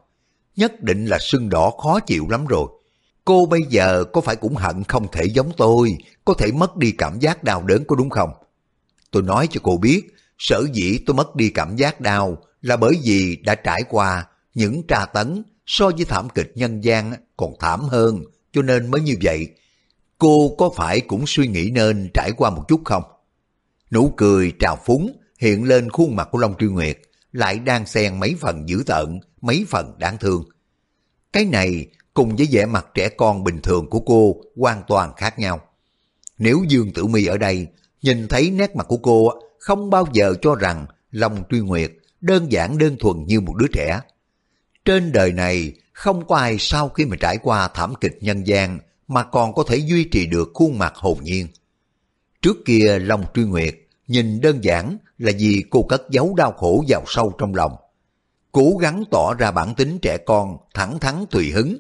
Nhất định là sưng đỏ khó chịu lắm rồi. Cô bây giờ có phải cũng hận không thể giống tôi, có thể mất đi cảm giác đau đớn có đúng không? Tôi nói cho cô biết, sở dĩ tôi mất đi cảm giác đau là bởi vì đã trải qua những tra tấn so với thảm kịch nhân gian còn thảm hơn, cho nên mới như vậy. Cô có phải cũng suy nghĩ nên trải qua một chút không? Nụ cười trào phúng hiện lên khuôn mặt của Long Truy Nguyệt, lại đang xen mấy phần dữ tợn, mấy phần đáng thương. Cái này cùng với vẻ mặt trẻ con bình thường của cô hoàn toàn khác nhau. Nếu Dương Tử Mi ở đây, nhìn thấy nét mặt của cô không bao giờ cho rằng Long Truy Nguyệt đơn giản đơn thuần như một đứa trẻ. Trên đời này không có ai sau khi mà trải qua thảm kịch nhân gian mà còn có thể duy trì được khuôn mặt hồn nhiên. Trước kia Long Truy Nguyệt nhìn đơn giản là vì cô cất giấu đau khổ vào sâu trong lòng. Cố gắng tỏ ra bản tính trẻ con, thẳng thắn tùy hứng.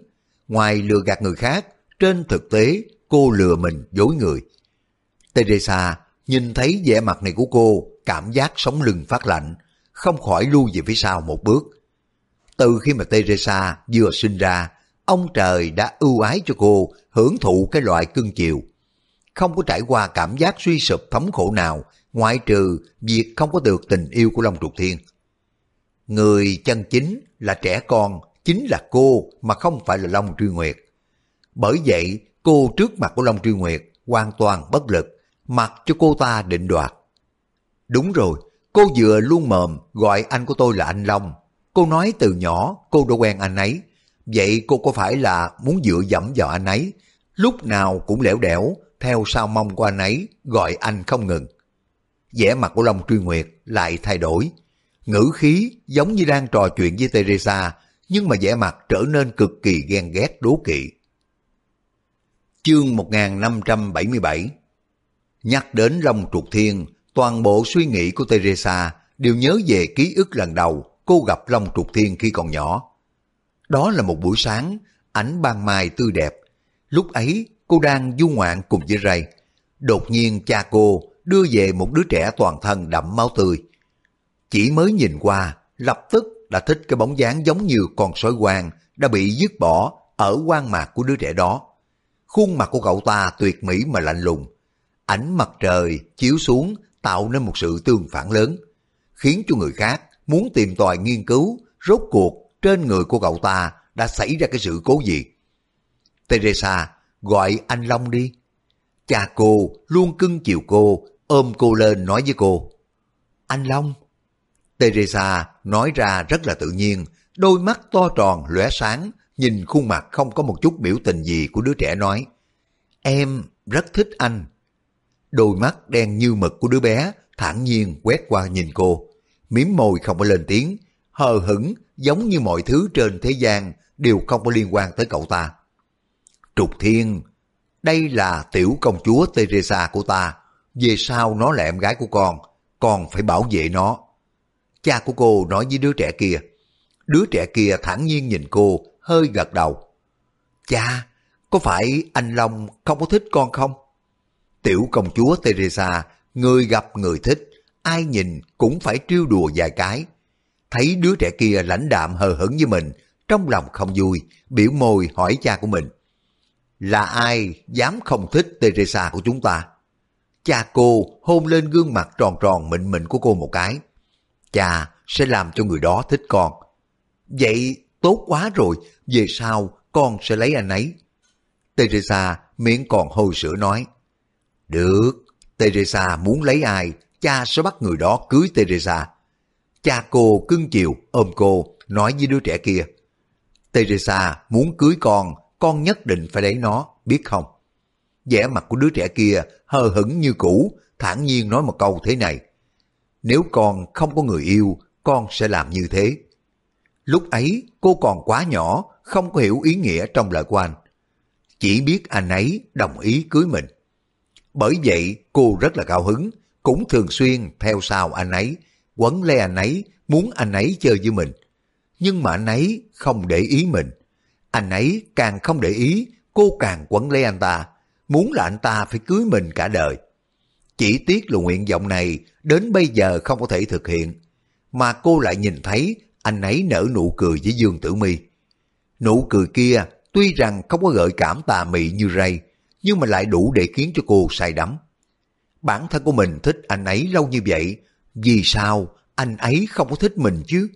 Ngoài lừa gạt người khác, trên thực tế cô lừa mình dối người. Teresa nhìn thấy vẻ mặt này của cô, cảm giác sống lưng phát lạnh, không khỏi lui về phía sau một bước. Từ khi mà Teresa vừa sinh ra, ông trời đã ưu ái cho cô hưởng thụ cái loại cưng chiều. Không có trải qua cảm giác suy sụp thống khổ nào, ngoại trừ việc không có được tình yêu của Long Trục Thiên. Người chân chính là trẻ con, chính là cô mà không phải là Long Truy Nguyệt. Bởi vậy, cô trước mặt của Long Truy Nguyệt hoàn toàn bất lực, mặc cho cô ta định đoạt. Đúng rồi, cô vừa luôn mồm gọi anh của tôi là anh Long. Cô nói từ nhỏ cô đã quen anh ấy. Vậy cô có phải là muốn dựa dẫm vào anh ấy, lúc nào cũng lẻo đẻo, theo sao mong của anh ấy, gọi anh không ngừng. vẻ mặt của Long Truy Nguyệt lại thay đổi. Ngữ khí giống như đang trò chuyện với Teresa, nhưng mà vẻ mặt trở nên cực kỳ ghen ghét đố kỵ. Chương 1577 Nhắc đến Long Trục Thiên, toàn bộ suy nghĩ của Teresa đều nhớ về ký ức lần đầu cô gặp Long Trục Thiên khi còn nhỏ. Đó là một buổi sáng, ánh ban mai tươi đẹp. Lúc ấy, cô đang du ngoạn cùng với Ray. Đột nhiên cha cô đưa về một đứa trẻ toàn thân đậm máu tươi. Chỉ mới nhìn qua, lập tức đã thích cái bóng dáng giống như con sói quang đã bị dứt bỏ ở quan mạc của đứa trẻ đó. Khuôn mặt của cậu ta tuyệt mỹ mà lạnh lùng. Ánh mặt trời chiếu xuống tạo nên một sự tương phản lớn, khiến cho người khác muốn tìm tòi nghiên cứu rốt cuộc trên người của cậu ta đã xảy ra cái sự cố gì. Teresa gọi anh Long đi. Cha cô luôn cưng chiều cô, ôm cô lên nói với cô. Anh Long. Teresa nói ra rất là tự nhiên, đôi mắt to tròn lóe sáng, nhìn khuôn mặt không có một chút biểu tình gì của đứa trẻ nói. Em rất thích anh. Đôi mắt đen như mực của đứa bé thản nhiên quét qua nhìn cô, miếm môi không có lên tiếng, hờ hững giống như mọi thứ trên thế gian đều không có liên quan tới cậu ta. Trục Thiên, đây là tiểu công chúa Teresa của ta, về sau nó là em gái của con, con phải bảo vệ nó. Cha của cô nói với đứa trẻ kia, đứa trẻ kia thản nhiên nhìn cô, hơi gật đầu. Cha, có phải anh Long không có thích con không? Tiểu công chúa Teresa, người gặp người thích, ai nhìn cũng phải trêu đùa vài cái. Thấy đứa trẻ kia lãnh đạm hờ hững như mình, trong lòng không vui, biểu môi hỏi cha của mình. Là ai dám không thích Teresa của chúng ta? Cha cô hôn lên gương mặt tròn tròn mịn mịn của cô một cái. Cha sẽ làm cho người đó thích con. Vậy tốt quá rồi, về sau con sẽ lấy anh ấy. Teresa miệng còn hôi sữa nói. Được, Teresa muốn lấy ai, cha sẽ bắt người đó cưới Teresa. Cha cô cưng chiều ôm cô, nói với đứa trẻ kia. Teresa muốn cưới con, con nhất định phải lấy nó, biết không? vẻ mặt của đứa trẻ kia hờ hững như cũ, thản nhiên nói một câu thế này. Nếu con không có người yêu, con sẽ làm như thế. Lúc ấy cô còn quá nhỏ, không có hiểu ý nghĩa trong lời của anh. Chỉ biết anh ấy đồng ý cưới mình. Bởi vậy cô rất là cao hứng, cũng thường xuyên theo sau anh ấy, quấn lấy anh ấy, muốn anh ấy chơi với mình. Nhưng mà anh ấy không để ý mình. Anh ấy càng không để ý, cô càng quấn lấy anh ta, muốn là anh ta phải cưới mình cả đời. Chỉ tiếc là nguyện vọng này đến bây giờ không có thể thực hiện, mà cô lại nhìn thấy anh ấy nở nụ cười với Dương Tử Mi. Nụ cười kia tuy rằng không có gợi cảm tà mị như ray, nhưng mà lại đủ để khiến cho cô say đắm. Bản thân của mình thích anh ấy lâu như vậy, vì sao anh ấy không có thích mình chứ?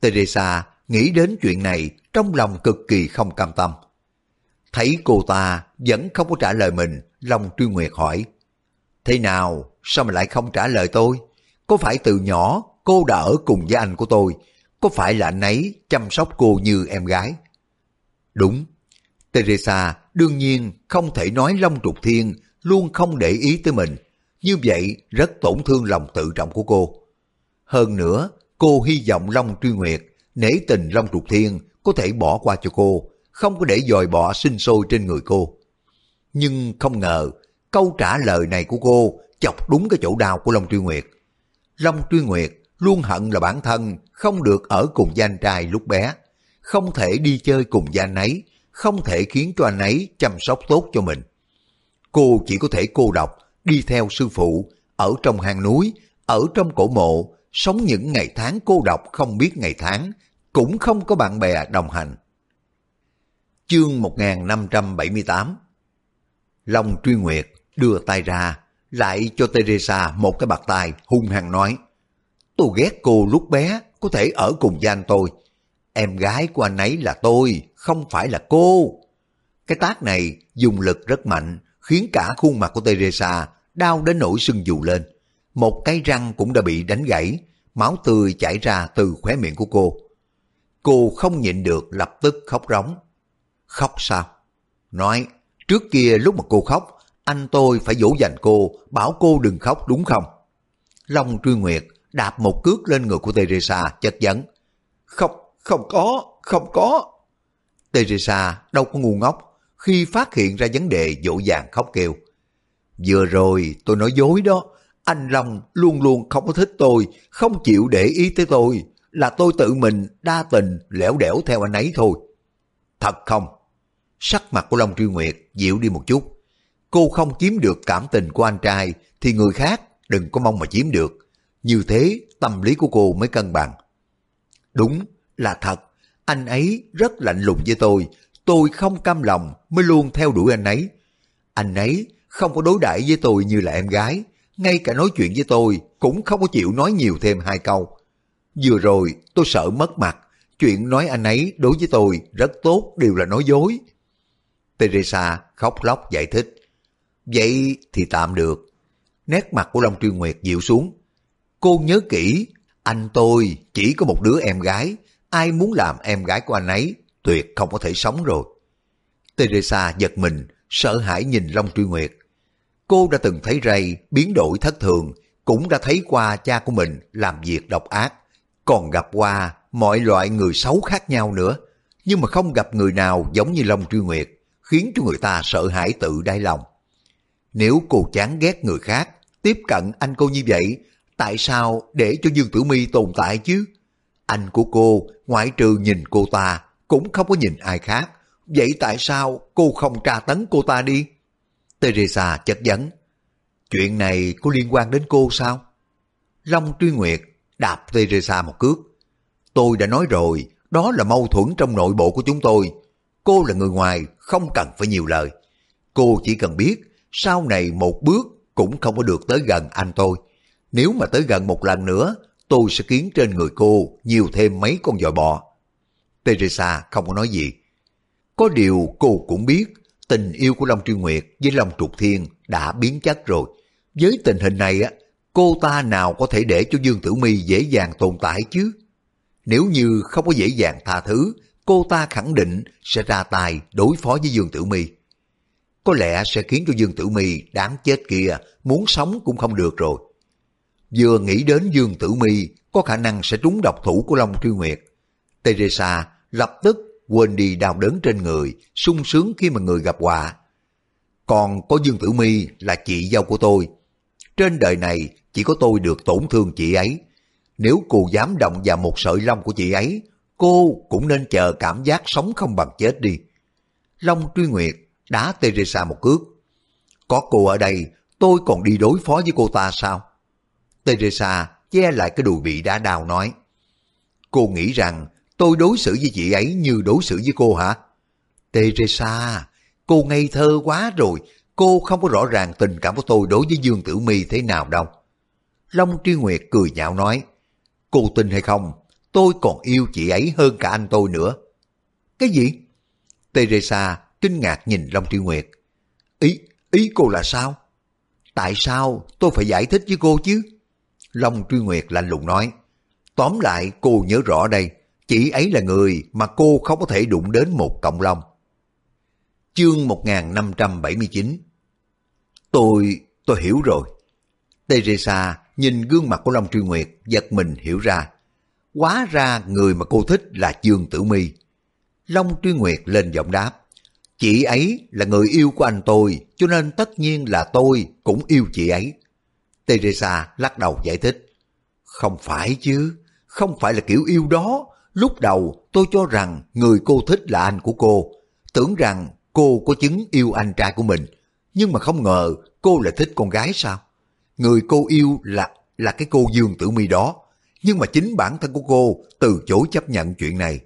Teresa nghĩ đến chuyện này trong lòng cực kỳ không cam tâm. Thấy cô ta vẫn không có trả lời mình, Long Truy Nguyệt hỏi. Thế nào, sao mà lại không trả lời tôi? Có phải từ nhỏ cô đã ở cùng với anh của tôi? Có phải là anh ấy chăm sóc cô như em gái? Đúng. Teresa đương nhiên không thể nói Long Trục Thiên luôn không để ý tới mình. Như vậy rất tổn thương lòng tự trọng của cô. Hơn nữa, cô hy vọng Long Truy Nguyệt nể tình Long Trục Thiên có thể bỏ qua cho cô, không có để dòi bỏ sinh sôi trên người cô. Nhưng không ngờ, câu trả lời này của cô chọc đúng cái chỗ đau của Long Truy Nguyệt. Long Truy Nguyệt luôn hận là bản thân không được ở cùng với anh trai lúc bé, không thể đi chơi cùng với anh ấy, không thể khiến cho anh ấy chăm sóc tốt cho mình. Cô chỉ có thể cô độc, đi theo sư phụ, ở trong hang núi, ở trong cổ mộ, sống những ngày tháng cô độc không biết ngày tháng, cũng không có bạn bè đồng hành. Chương 1578 Long truy nguyệt đưa tay ra, lại cho Teresa một cái bạc tay hung hăng nói Tôi ghét cô lúc bé, có thể ở cùng với anh tôi. Em gái của anh ấy là tôi, không phải là cô. Cái tác này dùng lực rất mạnh, khiến cả khuôn mặt của Teresa đau đến nỗi sưng dù lên. Một cái răng cũng đã bị đánh gãy, máu tươi chảy ra từ khóe miệng của cô. Cô không nhịn được lập tức khóc rống. Khóc sao? Nói, trước kia lúc mà cô khóc, anh tôi phải dỗ dành cô, bảo cô đừng khóc đúng không? Long Truy Nguyệt đạp một cước lên người của Teresa chất vấn. Không, không có, không có. Teresa đâu có ngu ngốc, khi phát hiện ra vấn đề dỗ dàng khóc kêu. Vừa rồi tôi nói dối đó, anh Long luôn luôn không có thích tôi, không chịu để ý tới tôi, là tôi tự mình đa tình lẻo đẻo theo anh ấy thôi. Thật không? Sắc mặt của Long Truy Nguyệt dịu đi một chút. Cô không chiếm được cảm tình của anh trai thì người khác đừng có mong mà chiếm được. Như thế tâm lý của cô mới cân bằng. Đúng là thật, anh ấy rất lạnh lùng với tôi. Tôi không cam lòng mới luôn theo đuổi anh ấy. Anh ấy không có đối đãi với tôi như là em gái. Ngay cả nói chuyện với tôi cũng không có chịu nói nhiều thêm hai câu. Vừa rồi tôi sợ mất mặt. Chuyện nói anh ấy đối với tôi rất tốt đều là nói dối. Teresa khóc lóc giải thích. Vậy thì tạm được. Nét mặt của Long truy Nguyệt dịu xuống. Cô nhớ kỹ, anh tôi chỉ có một đứa em gái. Ai muốn làm em gái của anh ấy, tuyệt không có thể sống rồi. Teresa giật mình, sợ hãi nhìn Long Truy Nguyệt. Cô đã từng thấy Ray biến đổi thất thường, cũng đã thấy qua cha của mình làm việc độc ác, còn gặp qua mọi loại người xấu khác nhau nữa, nhưng mà không gặp người nào giống như Long Truy Nguyệt khiến cho người ta sợ hãi tự đáy lòng. Nếu cô chán ghét người khác, tiếp cận anh cô như vậy, tại sao để cho Dương Tử Mi tồn tại chứ? Anh của cô, ngoại trừ nhìn cô ta, cũng không có nhìn ai khác. Vậy tại sao cô không tra tấn cô ta đi? Teresa chất vấn. Chuyện này có liên quan đến cô sao? Long Truy Nguyệt đạp Teresa một cước. Tôi đã nói rồi, đó là mâu thuẫn trong nội bộ của chúng tôi. Cô là người ngoài, không cần phải nhiều lời. Cô chỉ cần biết, sau này một bước cũng không có được tới gần anh tôi. Nếu mà tới gần một lần nữa, tôi sẽ kiến trên người cô nhiều thêm mấy con dòi bò. Teresa không có nói gì. Có điều cô cũng biết, tình yêu của Long Triêu Nguyệt với Long Trục Thiên đã biến chất rồi. Với tình hình này á, cô ta nào có thể để cho Dương Tử Mi dễ dàng tồn tại chứ? Nếu như không có dễ dàng tha thứ, cô ta khẳng định sẽ ra tay đối phó với Dương Tử Mi. Có lẽ sẽ khiến cho Dương Tử Mi đáng chết kia muốn sống cũng không được rồi. Vừa nghĩ đến Dương Tử Mi có khả năng sẽ trúng độc thủ của Long truy Nguyệt, Teresa lập tức quên đi đau đớn trên người, sung sướng khi mà người gặp họa. Còn có Dương Tử Mi là chị dâu của tôi. Trên đời này chỉ có tôi được tổn thương chị ấy. Nếu cô dám động vào một sợi lông của chị ấy, cô cũng nên chờ cảm giác sống không bằng chết đi. Long truy nguyệt đá Teresa một cước. Có cô ở đây, tôi còn đi đối phó với cô ta sao? Teresa che lại cái đùi bị đã đau nói. Cô nghĩ rằng tôi đối xử với chị ấy như đối xử với cô hả? Teresa, cô ngây thơ quá rồi, cô không có rõ ràng tình cảm của tôi đối với Dương Tử Mi thế nào đâu. Long Tri Nguyệt cười nhạo nói, cô tin hay không, tôi còn yêu chị ấy hơn cả anh tôi nữa. Cái gì? Teresa kinh ngạc nhìn Long Tri Nguyệt. Ý, ý cô là sao? Tại sao tôi phải giải thích với cô chứ? Long Tri Nguyệt lạnh lùng nói. Tóm lại cô nhớ rõ đây, chỉ ấy là người mà cô không có thể đụng đến một cộng long. Chương 1579 Tôi, tôi hiểu rồi. Teresa nhìn gương mặt của Long Truy Nguyệt, giật mình hiểu ra. Quá ra người mà cô thích là Dương Tử Mi. Long Truy Nguyệt lên giọng đáp. Chị ấy là người yêu của anh tôi, cho nên tất nhiên là tôi cũng yêu chị ấy. Teresa lắc đầu giải thích. Không phải chứ, không phải là kiểu yêu đó. Lúc đầu tôi cho rằng người cô thích là anh của cô. Tưởng rằng cô có chứng yêu anh trai của mình. Nhưng mà không ngờ cô lại thích con gái sao? Người cô yêu là là cái cô Dương Tử Mi đó. Nhưng mà chính bản thân của cô từ chối chấp nhận chuyện này.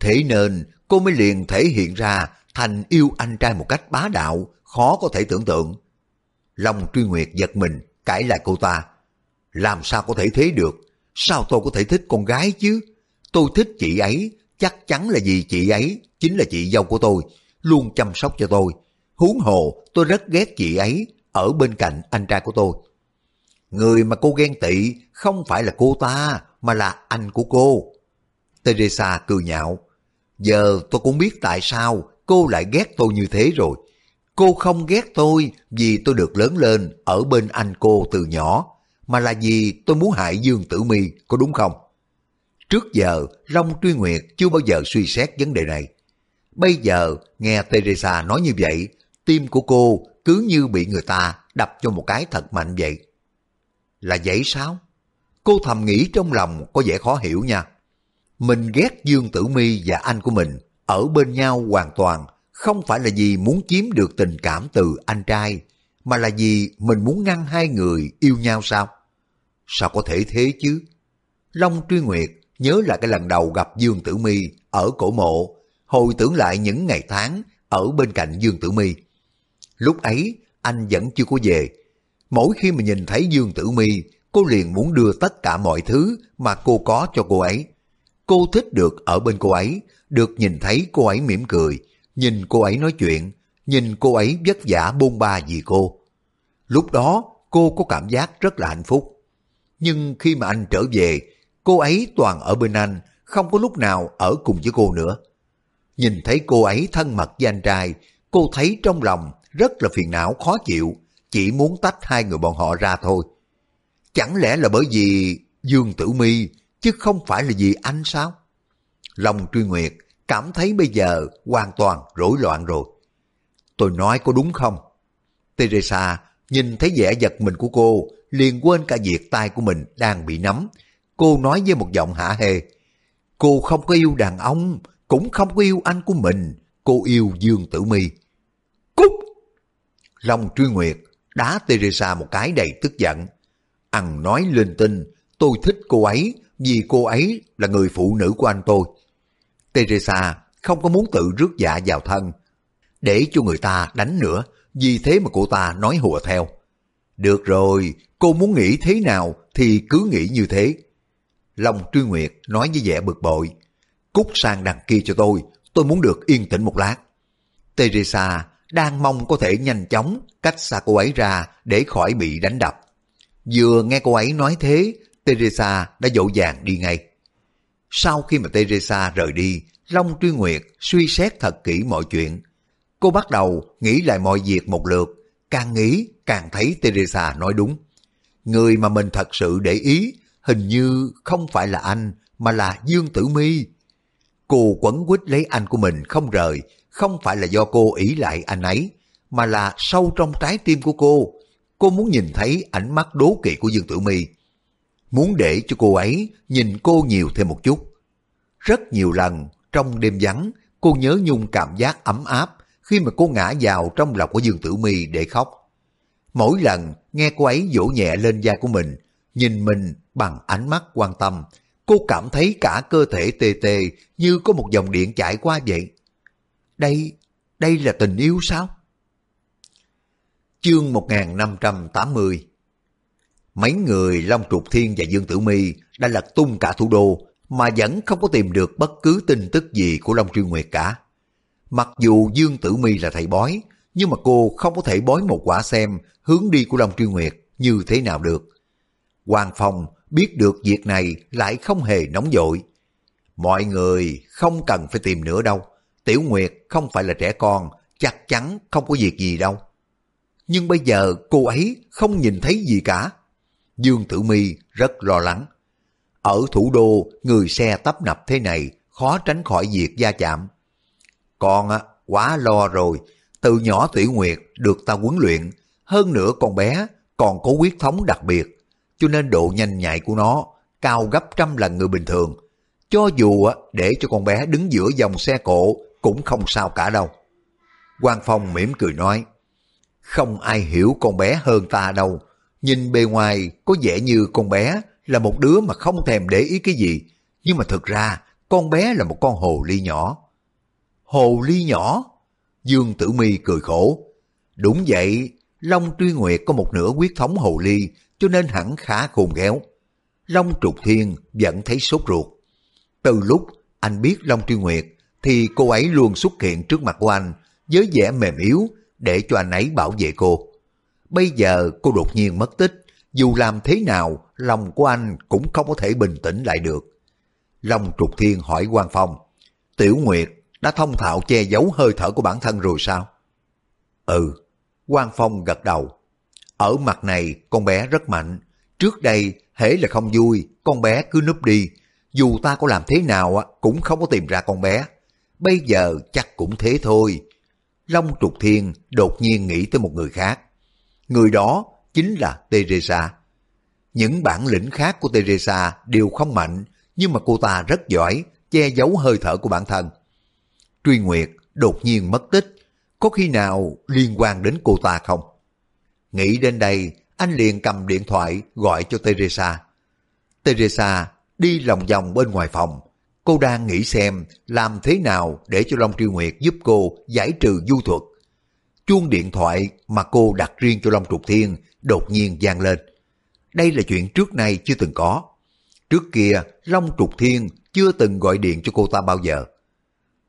Thế nên cô mới liền thể hiện ra thành yêu anh trai một cách bá đạo, khó có thể tưởng tượng. Long truy nguyệt giật mình, cãi lại cô ta. Làm sao có thể thế được? Sao tôi có thể thích con gái chứ? Tôi thích chị ấy, chắc chắn là vì chị ấy chính là chị dâu của tôi, luôn chăm sóc cho tôi. Huống hồ, tôi rất ghét chị ấy ở bên cạnh anh trai của tôi. Người mà cô ghen tị không phải là cô ta, mà là anh của cô. Teresa cười nhạo. Giờ tôi cũng biết tại sao cô lại ghét tôi như thế rồi. Cô không ghét tôi vì tôi được lớn lên ở bên anh cô từ nhỏ, mà là vì tôi muốn hại Dương Tử Mi, có đúng không? Trước giờ, Long Truy Nguyệt chưa bao giờ suy xét vấn đề này. Bây giờ, nghe Teresa nói như vậy, tim của cô cứ như bị người ta đập cho một cái thật mạnh vậy. Là vậy sao? Cô thầm nghĩ trong lòng có vẻ khó hiểu nha. Mình ghét Dương Tử Mi và anh của mình ở bên nhau hoàn toàn không phải là vì muốn chiếm được tình cảm từ anh trai, mà là vì mình muốn ngăn hai người yêu nhau sao? Sao có thể thế chứ? Long Truy Nguyệt nhớ lại cái lần đầu gặp Dương Tử Mi ở cổ mộ, hồi tưởng lại những ngày tháng ở bên cạnh Dương Tử Mi. Lúc ấy, anh vẫn chưa có về. Mỗi khi mà nhìn thấy Dương Tử Mi, cô liền muốn đưa tất cả mọi thứ mà cô có cho cô ấy. Cô thích được ở bên cô ấy, được nhìn thấy cô ấy mỉm cười, nhìn cô ấy nói chuyện, nhìn cô ấy vất vả bôn ba vì cô. Lúc đó, cô có cảm giác rất là hạnh phúc. Nhưng khi mà anh trở về, cô ấy toàn ở bên anh, không có lúc nào ở cùng với cô nữa. Nhìn thấy cô ấy thân mật với anh trai, cô thấy trong lòng rất là phiền não khó chịu, chỉ muốn tách hai người bọn họ ra thôi. Chẳng lẽ là bởi vì Dương Tử Mi chứ không phải là vì anh sao? Lòng truy nguyệt cảm thấy bây giờ hoàn toàn rối loạn rồi. Tôi nói có đúng không? Teresa nhìn thấy vẻ giật mình của cô, liền quên cả việc tay của mình đang bị nắm. Cô nói với một giọng hả hê, cô không có yêu đàn ông, cũng không có yêu anh của mình, cô yêu Dương Tử Mi. Cút! Long truy nguyệt đá Teresa một cái đầy tức giận. Ăn nói lên tinh, tôi thích cô ấy vì cô ấy là người phụ nữ của anh tôi. Teresa không có muốn tự rước dạ vào thân, để cho người ta đánh nữa, vì thế mà cô ta nói hùa theo. Được rồi, cô muốn nghĩ thế nào thì cứ nghĩ như thế. Long Truy Nguyệt nói với vẻ bực bội, cút sang đằng kia cho tôi, tôi muốn được yên tĩnh một lát. Teresa đang mong có thể nhanh chóng cách xa cô ấy ra để khỏi bị đánh đập. Vừa nghe cô ấy nói thế, Teresa đã dỗ dàng đi ngay. Sau khi mà Teresa rời đi, Long Truy Nguyệt suy xét thật kỹ mọi chuyện. Cô bắt đầu nghĩ lại mọi việc một lượt, càng nghĩ càng thấy Teresa nói đúng. Người mà mình thật sự để ý hình như không phải là anh mà là Dương Tử Mi. Cô quấn quýt lấy anh của mình không rời, không phải là do cô ý lại anh ấy, mà là sâu trong trái tim của cô. Cô muốn nhìn thấy ánh mắt đố kỵ của Dương Tử Mi, muốn để cho cô ấy nhìn cô nhiều thêm một chút. Rất nhiều lần trong đêm vắng, cô nhớ nhung cảm giác ấm áp khi mà cô ngã vào trong lòng của Dương Tử Mi để khóc. Mỗi lần nghe cô ấy vỗ nhẹ lên da của mình, nhìn mình bằng ánh mắt quan tâm, cô cảm thấy cả cơ thể tê tê như có một dòng điện chạy qua vậy. Đây, đây là tình yêu sao? Chương 1580 Mấy người Long Trục Thiên và Dương Tử Mi đã lật tung cả thủ đô mà vẫn không có tìm được bất cứ tin tức gì của Long Truy Nguyệt cả. Mặc dù Dương Tử Mi là thầy bói, nhưng mà cô không có thể bói một quả xem hướng đi của Long Truy Nguyệt như thế nào được. Hoàng Phong biết được việc này lại không hề nóng vội. Mọi người không cần phải tìm nữa đâu. Tiểu Nguyệt không phải là trẻ con, chắc chắn không có việc gì đâu. Nhưng bây giờ cô ấy không nhìn thấy gì cả. Dương Tử Mi rất lo lắng. Ở thủ đô, người xe tấp nập thế này, khó tránh khỏi việc gia chạm. Con á, quá lo rồi. Từ nhỏ Thủy Nguyệt được ta huấn luyện, hơn nữa con bé còn có quyết thống đặc biệt cho nên độ nhanh nhạy của nó cao gấp trăm lần người bình thường. Cho dù để cho con bé đứng giữa dòng xe cộ cũng không sao cả đâu. Quan Phong mỉm cười nói, không ai hiểu con bé hơn ta đâu. Nhìn bề ngoài có vẻ như con bé là một đứa mà không thèm để ý cái gì, nhưng mà thực ra con bé là một con hồ ly nhỏ. Hồ ly nhỏ? Dương Tử Mi cười khổ. Đúng vậy, Long Truy Nguyệt có một nửa quyết thống hồ ly, cho nên hẳn khá khôn khéo. Long Trục Thiên vẫn thấy sốt ruột. Từ lúc anh biết Long Truy Nguyệt, thì cô ấy luôn xuất hiện trước mặt của anh với vẻ mềm yếu để cho anh ấy bảo vệ cô. Bây giờ cô đột nhiên mất tích, dù làm thế nào, lòng của anh cũng không có thể bình tĩnh lại được. Long Trục Thiên hỏi quan Phong, Tiểu Nguyệt đã thông thạo che giấu hơi thở của bản thân rồi sao? Ừ, quan Phong gật đầu. Ở mặt này con bé rất mạnh. Trước đây hễ là không vui, con bé cứ núp đi. Dù ta có làm thế nào cũng không có tìm ra con bé. Bây giờ chắc cũng thế thôi. Long trục thiên đột nhiên nghĩ tới một người khác. Người đó chính là Teresa. Những bản lĩnh khác của Teresa đều không mạnh, nhưng mà cô ta rất giỏi che giấu hơi thở của bản thân. Truy Nguyệt đột nhiên mất tích, có khi nào liên quan đến cô ta không? Nghĩ đến đây, anh liền cầm điện thoại gọi cho Teresa. Teresa đi lòng vòng bên ngoài phòng. Cô đang nghĩ xem làm thế nào để cho Long Truy Nguyệt giúp cô giải trừ du thuật. Chuông điện thoại mà cô đặt riêng cho Long Trục Thiên đột nhiên vang lên. Đây là chuyện trước nay chưa từng có. Trước kia, Long Trục Thiên chưa từng gọi điện cho cô ta bao giờ.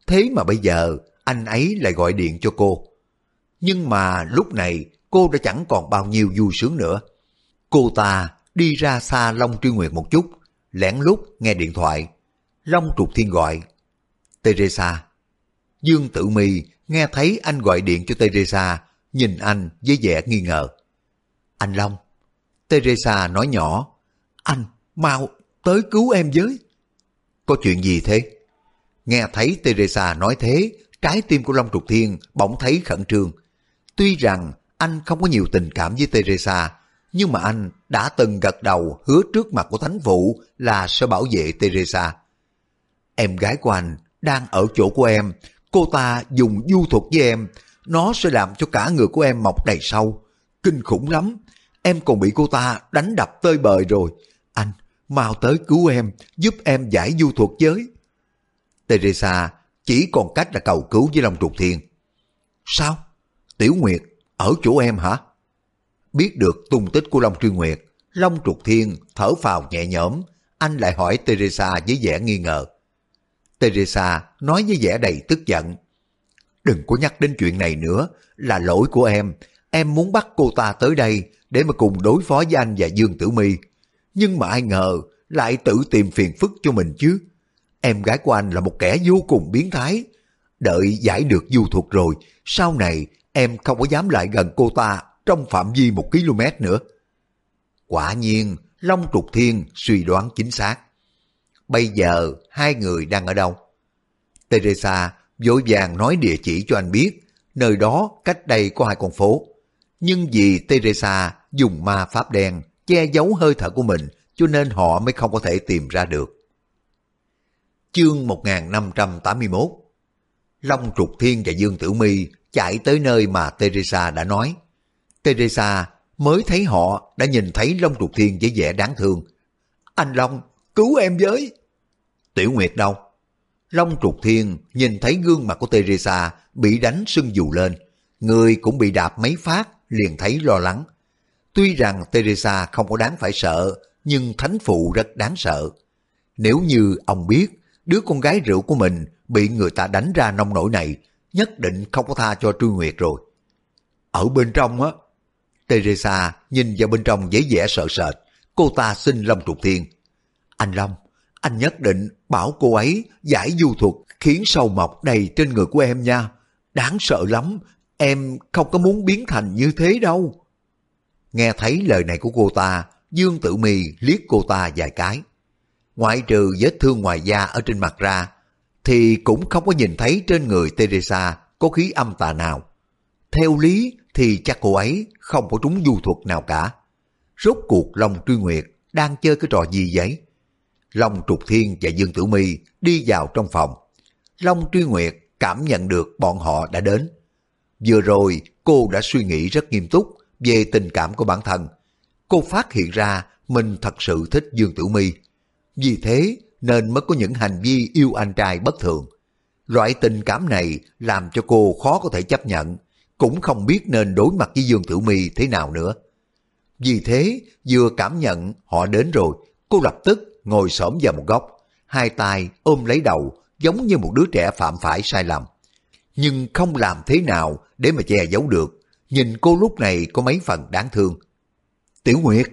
Thế mà bây giờ, anh ấy lại gọi điện cho cô. Nhưng mà lúc này cô đã chẳng còn bao nhiêu vui sướng nữa. Cô ta đi ra xa Long Truy Nguyệt một chút, lẻn lút nghe điện thoại. Long Trục Thiên gọi. Teresa. Dương Tử Mi nghe thấy anh gọi điện cho Teresa, nhìn anh với vẻ nghi ngờ. Anh Long. Teresa nói nhỏ. Anh, mau, tới cứu em với. Có chuyện gì thế? Nghe thấy Teresa nói thế, trái tim của Long Trục Thiên bỗng thấy khẩn trương. Tuy rằng anh không có nhiều tình cảm với Teresa, nhưng mà anh đã từng gật đầu hứa trước mặt của thánh phụ là sẽ bảo vệ Teresa. Em gái của anh đang ở chỗ của em, cô ta dùng du thuật với em, nó sẽ làm cho cả người của em mọc đầy sâu. Kinh khủng lắm, em còn bị cô ta đánh đập tơi bời rồi. Anh, mau tới cứu em, giúp em giải du thuật với. Teresa chỉ còn cách là cầu cứu với Long Trục Thiên. Sao? Tiểu Nguyệt ở chỗ em hả? Biết được tung tích của Long Truy Nguyệt, Long Trục Thiên thở phào nhẹ nhõm, anh lại hỏi Teresa với vẻ nghi ngờ. Teresa nói với vẻ đầy tức giận. đừng có nhắc đến chuyện này nữa, là lỗi của em. Em muốn bắt cô ta tới đây để mà cùng đối phó với anh và Dương Tử My. Nhưng mà ai ngờ lại tự tìm phiền phức cho mình chứ. Em gái của anh là một kẻ vô cùng biến thái. Đợi giải được du thuật rồi, sau này em không có dám lại gần cô ta trong phạm vi một km nữa. Quả nhiên, Long Trục Thiên suy đoán chính xác. Bây giờ hai người đang ở đâu? Teresa vội vàng nói địa chỉ cho anh biết, nơi đó cách đây có hai con phố. Nhưng vì Teresa dùng ma pháp đen che giấu hơi thở của mình cho nên họ mới không có thể tìm ra được. Chương 1581 Long Trục Thiên và Dương Tử Mi chạy tới nơi mà Teresa đã nói. Teresa mới thấy họ đã nhìn thấy Long Trục Thiên với vẻ đáng thương. Anh Long, cứu em với! Tiểu Nguyệt đâu? Long Trục Thiên nhìn thấy gương mặt của Teresa bị đánh sưng dù lên, người cũng bị đạp mấy phát, liền thấy lo lắng. Tuy rằng Teresa không có đáng phải sợ, nhưng thánh phụ rất đáng sợ. Nếu như ông biết đứa con gái rượu của mình bị người ta đánh ra nông nổi này, nhất định không có tha cho Truy Nguyệt rồi. Ở bên trong á, Teresa nhìn vào bên trong dễ dẻ sợ sệt, cô ta xin Long Trục Thiên. Anh Long, anh nhất định bảo cô ấy giải du thuật khiến sâu mọc đầy trên người của em nha. Đáng sợ lắm, em không có muốn biến thành như thế đâu. Nghe thấy lời này của cô ta, Dương Tử Mi liếc cô ta vài cái. Ngoại trừ vết thương ngoài da ở trên mặt ra, thì cũng không có nhìn thấy trên người Teresa có khí âm tà nào. Theo lý thì chắc cô ấy không có trúng du thuật nào cả. Rốt cuộc lòng Truy Nguyệt đang chơi cái trò gì vậy? Long Trục Thiên và Dương Tử Mi đi vào trong phòng. Long Truy Nguyệt cảm nhận được bọn họ đã đến. Vừa rồi cô đã suy nghĩ rất nghiêm túc về tình cảm của bản thân. Cô phát hiện ra mình thật sự thích Dương Tử Mi. Vì thế nên mới có những hành vi yêu anh trai bất thường. Loại tình cảm này làm cho cô khó có thể chấp nhận, cũng không biết nên đối mặt với Dương Tử Mi thế nào nữa. Vì thế, vừa cảm nhận họ đến rồi, cô lập tức ngồi xổm vào một góc, hai tay ôm lấy đầu giống như một đứa trẻ phạm phải sai lầm. Nhưng không làm thế nào để mà che giấu được, nhìn cô lúc này có mấy phần đáng thương. Tiểu Nguyệt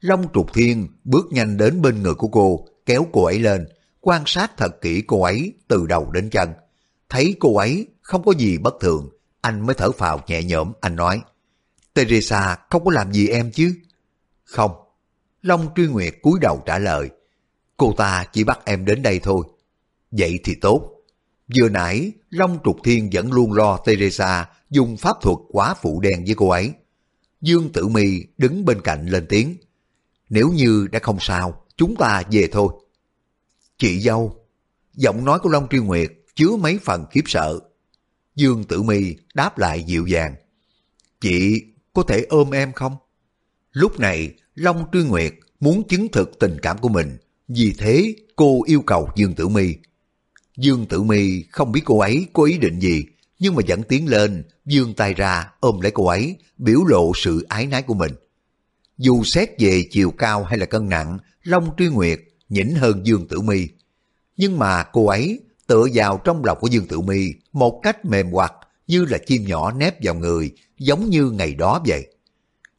Long trục thiên bước nhanh đến bên người của cô, kéo cô ấy lên, quan sát thật kỹ cô ấy từ đầu đến chân. Thấy cô ấy không có gì bất thường, anh mới thở phào nhẹ nhõm, anh nói. Teresa không có làm gì em chứ? Không. Long truy nguyệt cúi đầu trả lời. Cô ta chỉ bắt em đến đây thôi. Vậy thì tốt. Vừa nãy, Long Trục Thiên vẫn luôn lo Teresa dùng pháp thuật quá phụ đen với cô ấy. Dương Tử Mi đứng bên cạnh lên tiếng. Nếu như đã không sao, chúng ta về thôi. Chị dâu, giọng nói của Long Truy Nguyệt chứa mấy phần khiếp sợ. Dương Tử Mi đáp lại dịu dàng. Chị có thể ôm em không? Lúc này, Long Truy Nguyệt muốn chứng thực tình cảm của mình, vì thế cô yêu cầu Dương Tử Mi. Dương Tử Mi không biết cô ấy có ý định gì, nhưng mà vẫn tiến lên, dương tay ra ôm lấy cô ấy, biểu lộ sự ái nái của mình. Dù xét về chiều cao hay là cân nặng, Long Truy Nguyệt nhỉnh hơn Dương Tử Mi. Nhưng mà cô ấy tựa vào trong lòng của Dương Tử Mi một cách mềm hoặc như là chim nhỏ nép vào người, giống như ngày đó vậy.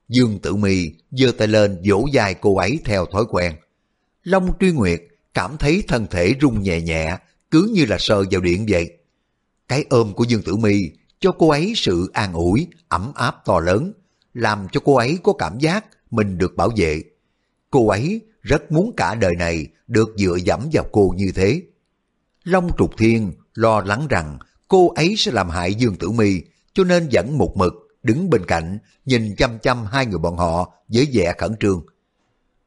Dương Tử Mi giơ tay lên vỗ dài cô ấy theo thói quen. Long Truy Nguyệt cảm thấy thân thể rung nhẹ nhẹ, cứ như là sờ vào điện vậy. Cái ôm của Dương Tử Mi cho cô ấy sự an ủi, ấm áp to lớn, làm cho cô ấy có cảm giác mình được bảo vệ. Cô ấy rất muốn cả đời này được dựa dẫm vào cô như thế. Long Trục Thiên lo lắng rằng cô ấy sẽ làm hại Dương Tử Mi, cho nên vẫn một mực đứng bên cạnh nhìn chăm chăm hai người bọn họ với vẻ khẩn trương.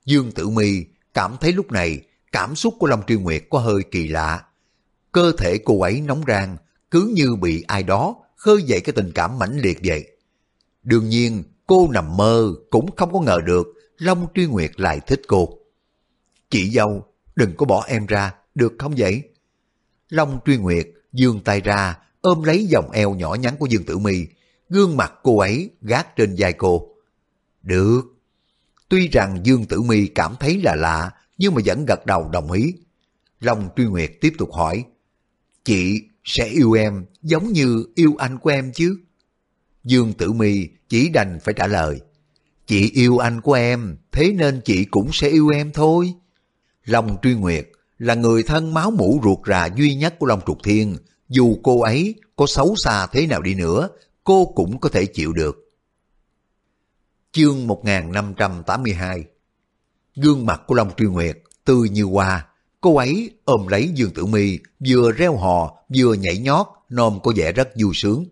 Dương Tử Mi cảm thấy lúc này cảm xúc của Long Truy Nguyệt có hơi kỳ lạ. Cơ thể cô ấy nóng rang, cứ như bị ai đó khơi dậy cái tình cảm mãnh liệt vậy. Đương nhiên, cô nằm mơ cũng không có ngờ được Long Truy Nguyệt lại thích cô. Chị dâu, đừng có bỏ em ra, được không vậy? Long Truy Nguyệt dương tay ra, ôm lấy vòng eo nhỏ nhắn của Dương Tử Mi, gương mặt cô ấy gác trên vai cô. Được. Tuy rằng Dương Tử Mi cảm thấy là lạ, nhưng mà vẫn gật đầu đồng ý. Long Truy Nguyệt tiếp tục hỏi, Chị sẽ yêu em giống như yêu anh của em chứ? Dương Tử Mi chỉ đành phải trả lời. Chị yêu anh của em, thế nên chị cũng sẽ yêu em thôi. Long Truy Nguyệt là người thân máu mũ ruột rà duy nhất của Long Trục Thiên. Dù cô ấy có xấu xa thế nào đi nữa, cô cũng có thể chịu được. Chương 1582 Gương mặt của Long Truy Nguyệt tươi như hoa, cô ấy ôm lấy Dương Tử Mi vừa reo hò vừa nhảy nhót, nôm có vẻ rất vui sướng.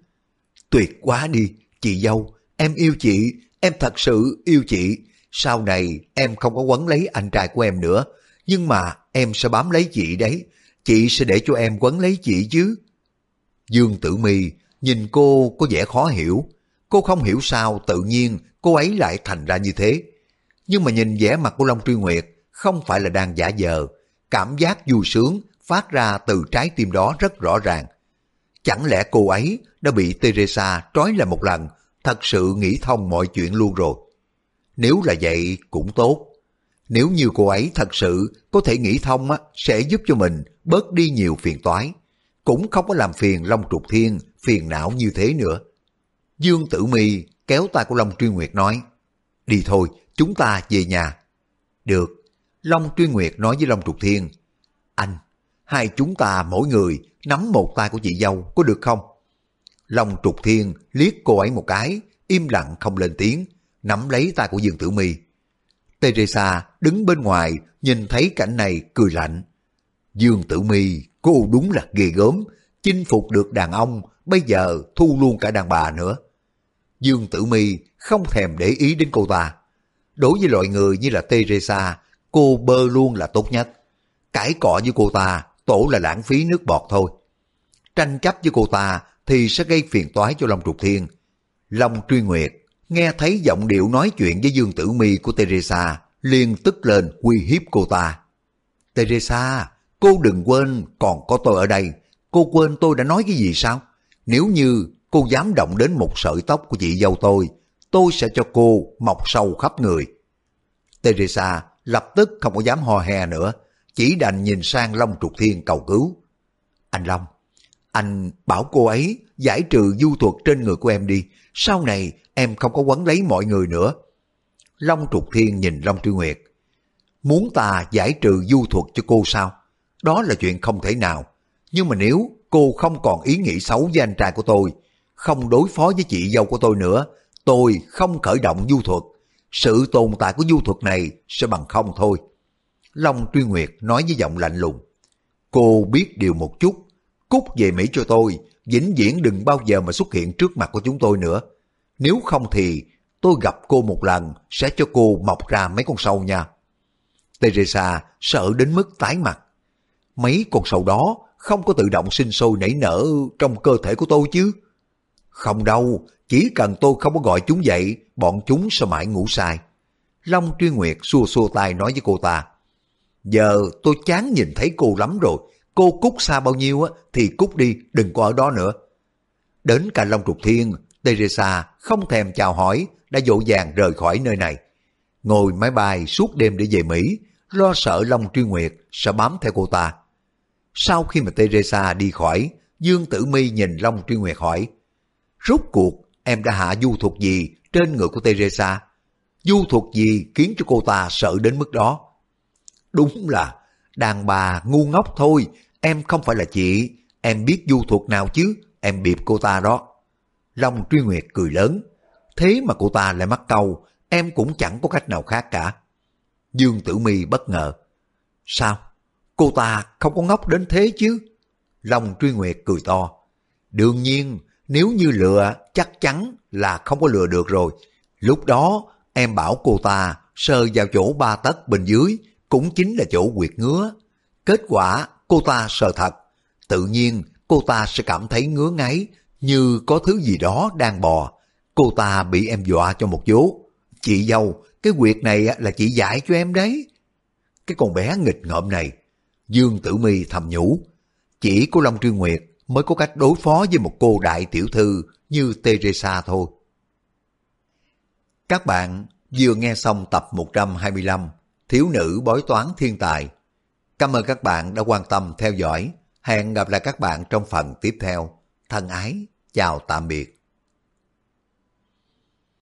Tuyệt quá đi, chị dâu, em yêu chị, em thật sự yêu chị. Sau này em không có quấn lấy anh trai của em nữa, nhưng mà em sẽ bám lấy chị đấy, chị sẽ để cho em quấn lấy chị chứ. Dương Tử Mi nhìn cô có vẻ khó hiểu, cô không hiểu sao tự nhiên cô ấy lại thành ra như thế. Nhưng mà nhìn vẻ mặt của Long Truy Nguyệt không phải là đang giả vờ, cảm giác vui sướng phát ra từ trái tim đó rất rõ ràng. Chẳng lẽ cô ấy đã bị Teresa trói lại một lần, thật sự nghĩ thông mọi chuyện luôn rồi. Nếu là vậy cũng tốt. Nếu như cô ấy thật sự có thể nghĩ thông á, sẽ giúp cho mình bớt đi nhiều phiền toái. Cũng không có làm phiền Long Trục Thiên phiền não như thế nữa. Dương Tử Mi kéo tay của Long Truy Nguyệt nói, đi thôi, chúng ta về nhà. Được, Long Truy Nguyệt nói với Long Trục Thiên, anh, hai chúng ta mỗi người nắm một tay của chị dâu có được không? Long Trục Thiên liếc cô ấy một cái, im lặng không lên tiếng, nắm lấy tay của Dương Tử Mi. Teresa đứng bên ngoài nhìn thấy cảnh này cười lạnh. Dương Tử Mi, cô đúng là ghê gớm, chinh phục được đàn ông, bây giờ thu luôn cả đàn bà nữa. Dương Tử Mi không thèm để ý đến cô ta. Đối với loại người như là Teresa, cô bơ luôn là tốt nhất. Cãi cọ với cô ta, tổ là lãng phí nước bọt thôi. Tranh chấp với cô ta thì sẽ gây phiền toái cho Long Trục Thiên. Long Truy Nguyệt nghe thấy giọng điệu nói chuyện với Dương Tử Mi của Teresa, liền tức lên uy hiếp cô ta. Teresa, cô đừng quên còn có tôi ở đây. Cô quên tôi đã nói cái gì sao? Nếu như cô dám động đến một sợi tóc của chị dâu tôi, tôi sẽ cho cô mọc sâu khắp người. Teresa lập tức không có dám hò he nữa, chỉ đành nhìn sang Long Trục Thiên cầu cứu. Anh Long, anh bảo cô ấy giải trừ du thuật trên người của em đi, sau này em không có quấn lấy mọi người nữa. Long Trục Thiên nhìn Long Truy Nguyệt. Muốn ta giải trừ du thuật cho cô sao? Đó là chuyện không thể nào. Nhưng mà nếu cô không còn ý nghĩ xấu với anh trai của tôi, không đối phó với chị dâu của tôi nữa, tôi không khởi động du thuật. Sự tồn tại của du thuật này sẽ bằng không thôi. Long Truy Nguyệt nói với giọng lạnh lùng. Cô biết điều một chút, cút về Mỹ cho tôi, vĩnh viễn đừng bao giờ mà xuất hiện trước mặt của chúng tôi nữa. Nếu không thì tôi gặp cô một lần sẽ cho cô mọc ra mấy con sâu nha. Teresa sợ đến mức tái mặt. Mấy con sâu đó không có tự động sinh sôi nảy nở trong cơ thể của tôi chứ. Không đâu, chỉ cần tôi không có gọi chúng dậy, bọn chúng sẽ mãi ngủ sai. Long Truy Nguyệt xua xua tay nói với cô ta. Giờ tôi chán nhìn thấy cô lắm rồi, cô cút xa bao nhiêu á thì cút đi, đừng có ở đó nữa. Đến cả Long Trục Thiên, Teresa không thèm chào hỏi, đã dỗ dàng rời khỏi nơi này. Ngồi máy bay suốt đêm để về Mỹ, lo sợ Long Truy Nguyệt sẽ bám theo cô ta. Sau khi mà Teresa đi khỏi, Dương Tử Mi nhìn Long Truy Nguyệt hỏi, Rốt cuộc em đã hạ du thuật gì trên người của Teresa? Du thuật gì khiến cho cô ta sợ đến mức đó? Đúng là đàn bà ngu ngốc thôi, em không phải là chị, em biết du thuật nào chứ, em biệp cô ta đó. Long Truy Nguyệt cười lớn, thế mà cô ta lại mắc câu, em cũng chẳng có cách nào khác cả. Dương Tử Mi bất ngờ. Sao? Cô ta không có ngốc đến thế chứ? Long Truy Nguyệt cười to. Đương nhiên, nếu như lừa chắc chắn là không có lừa được rồi. Lúc đó em bảo cô ta sờ vào chỗ ba tấc bên dưới cũng chính là chỗ quyệt ngứa. Kết quả cô ta sờ thật. Tự nhiên cô ta sẽ cảm thấy ngứa ngáy như có thứ gì đó đang bò. Cô ta bị em dọa cho một vố. Chị dâu, cái quyệt này là chị dạy cho em đấy. Cái con bé nghịch ngợm này. Dương Tử Mi thầm nhủ. Chỉ của Long Trương Nguyệt mới có cách đối phó với một cô đại tiểu thư như Teresa thôi. Các bạn vừa nghe xong tập 125 Thiếu nữ bói toán thiên tài. Cảm ơn các bạn đã quan tâm theo dõi Hẹn gặp lại các bạn trong phần tiếp theo. Thân ái, chào tạm biệt.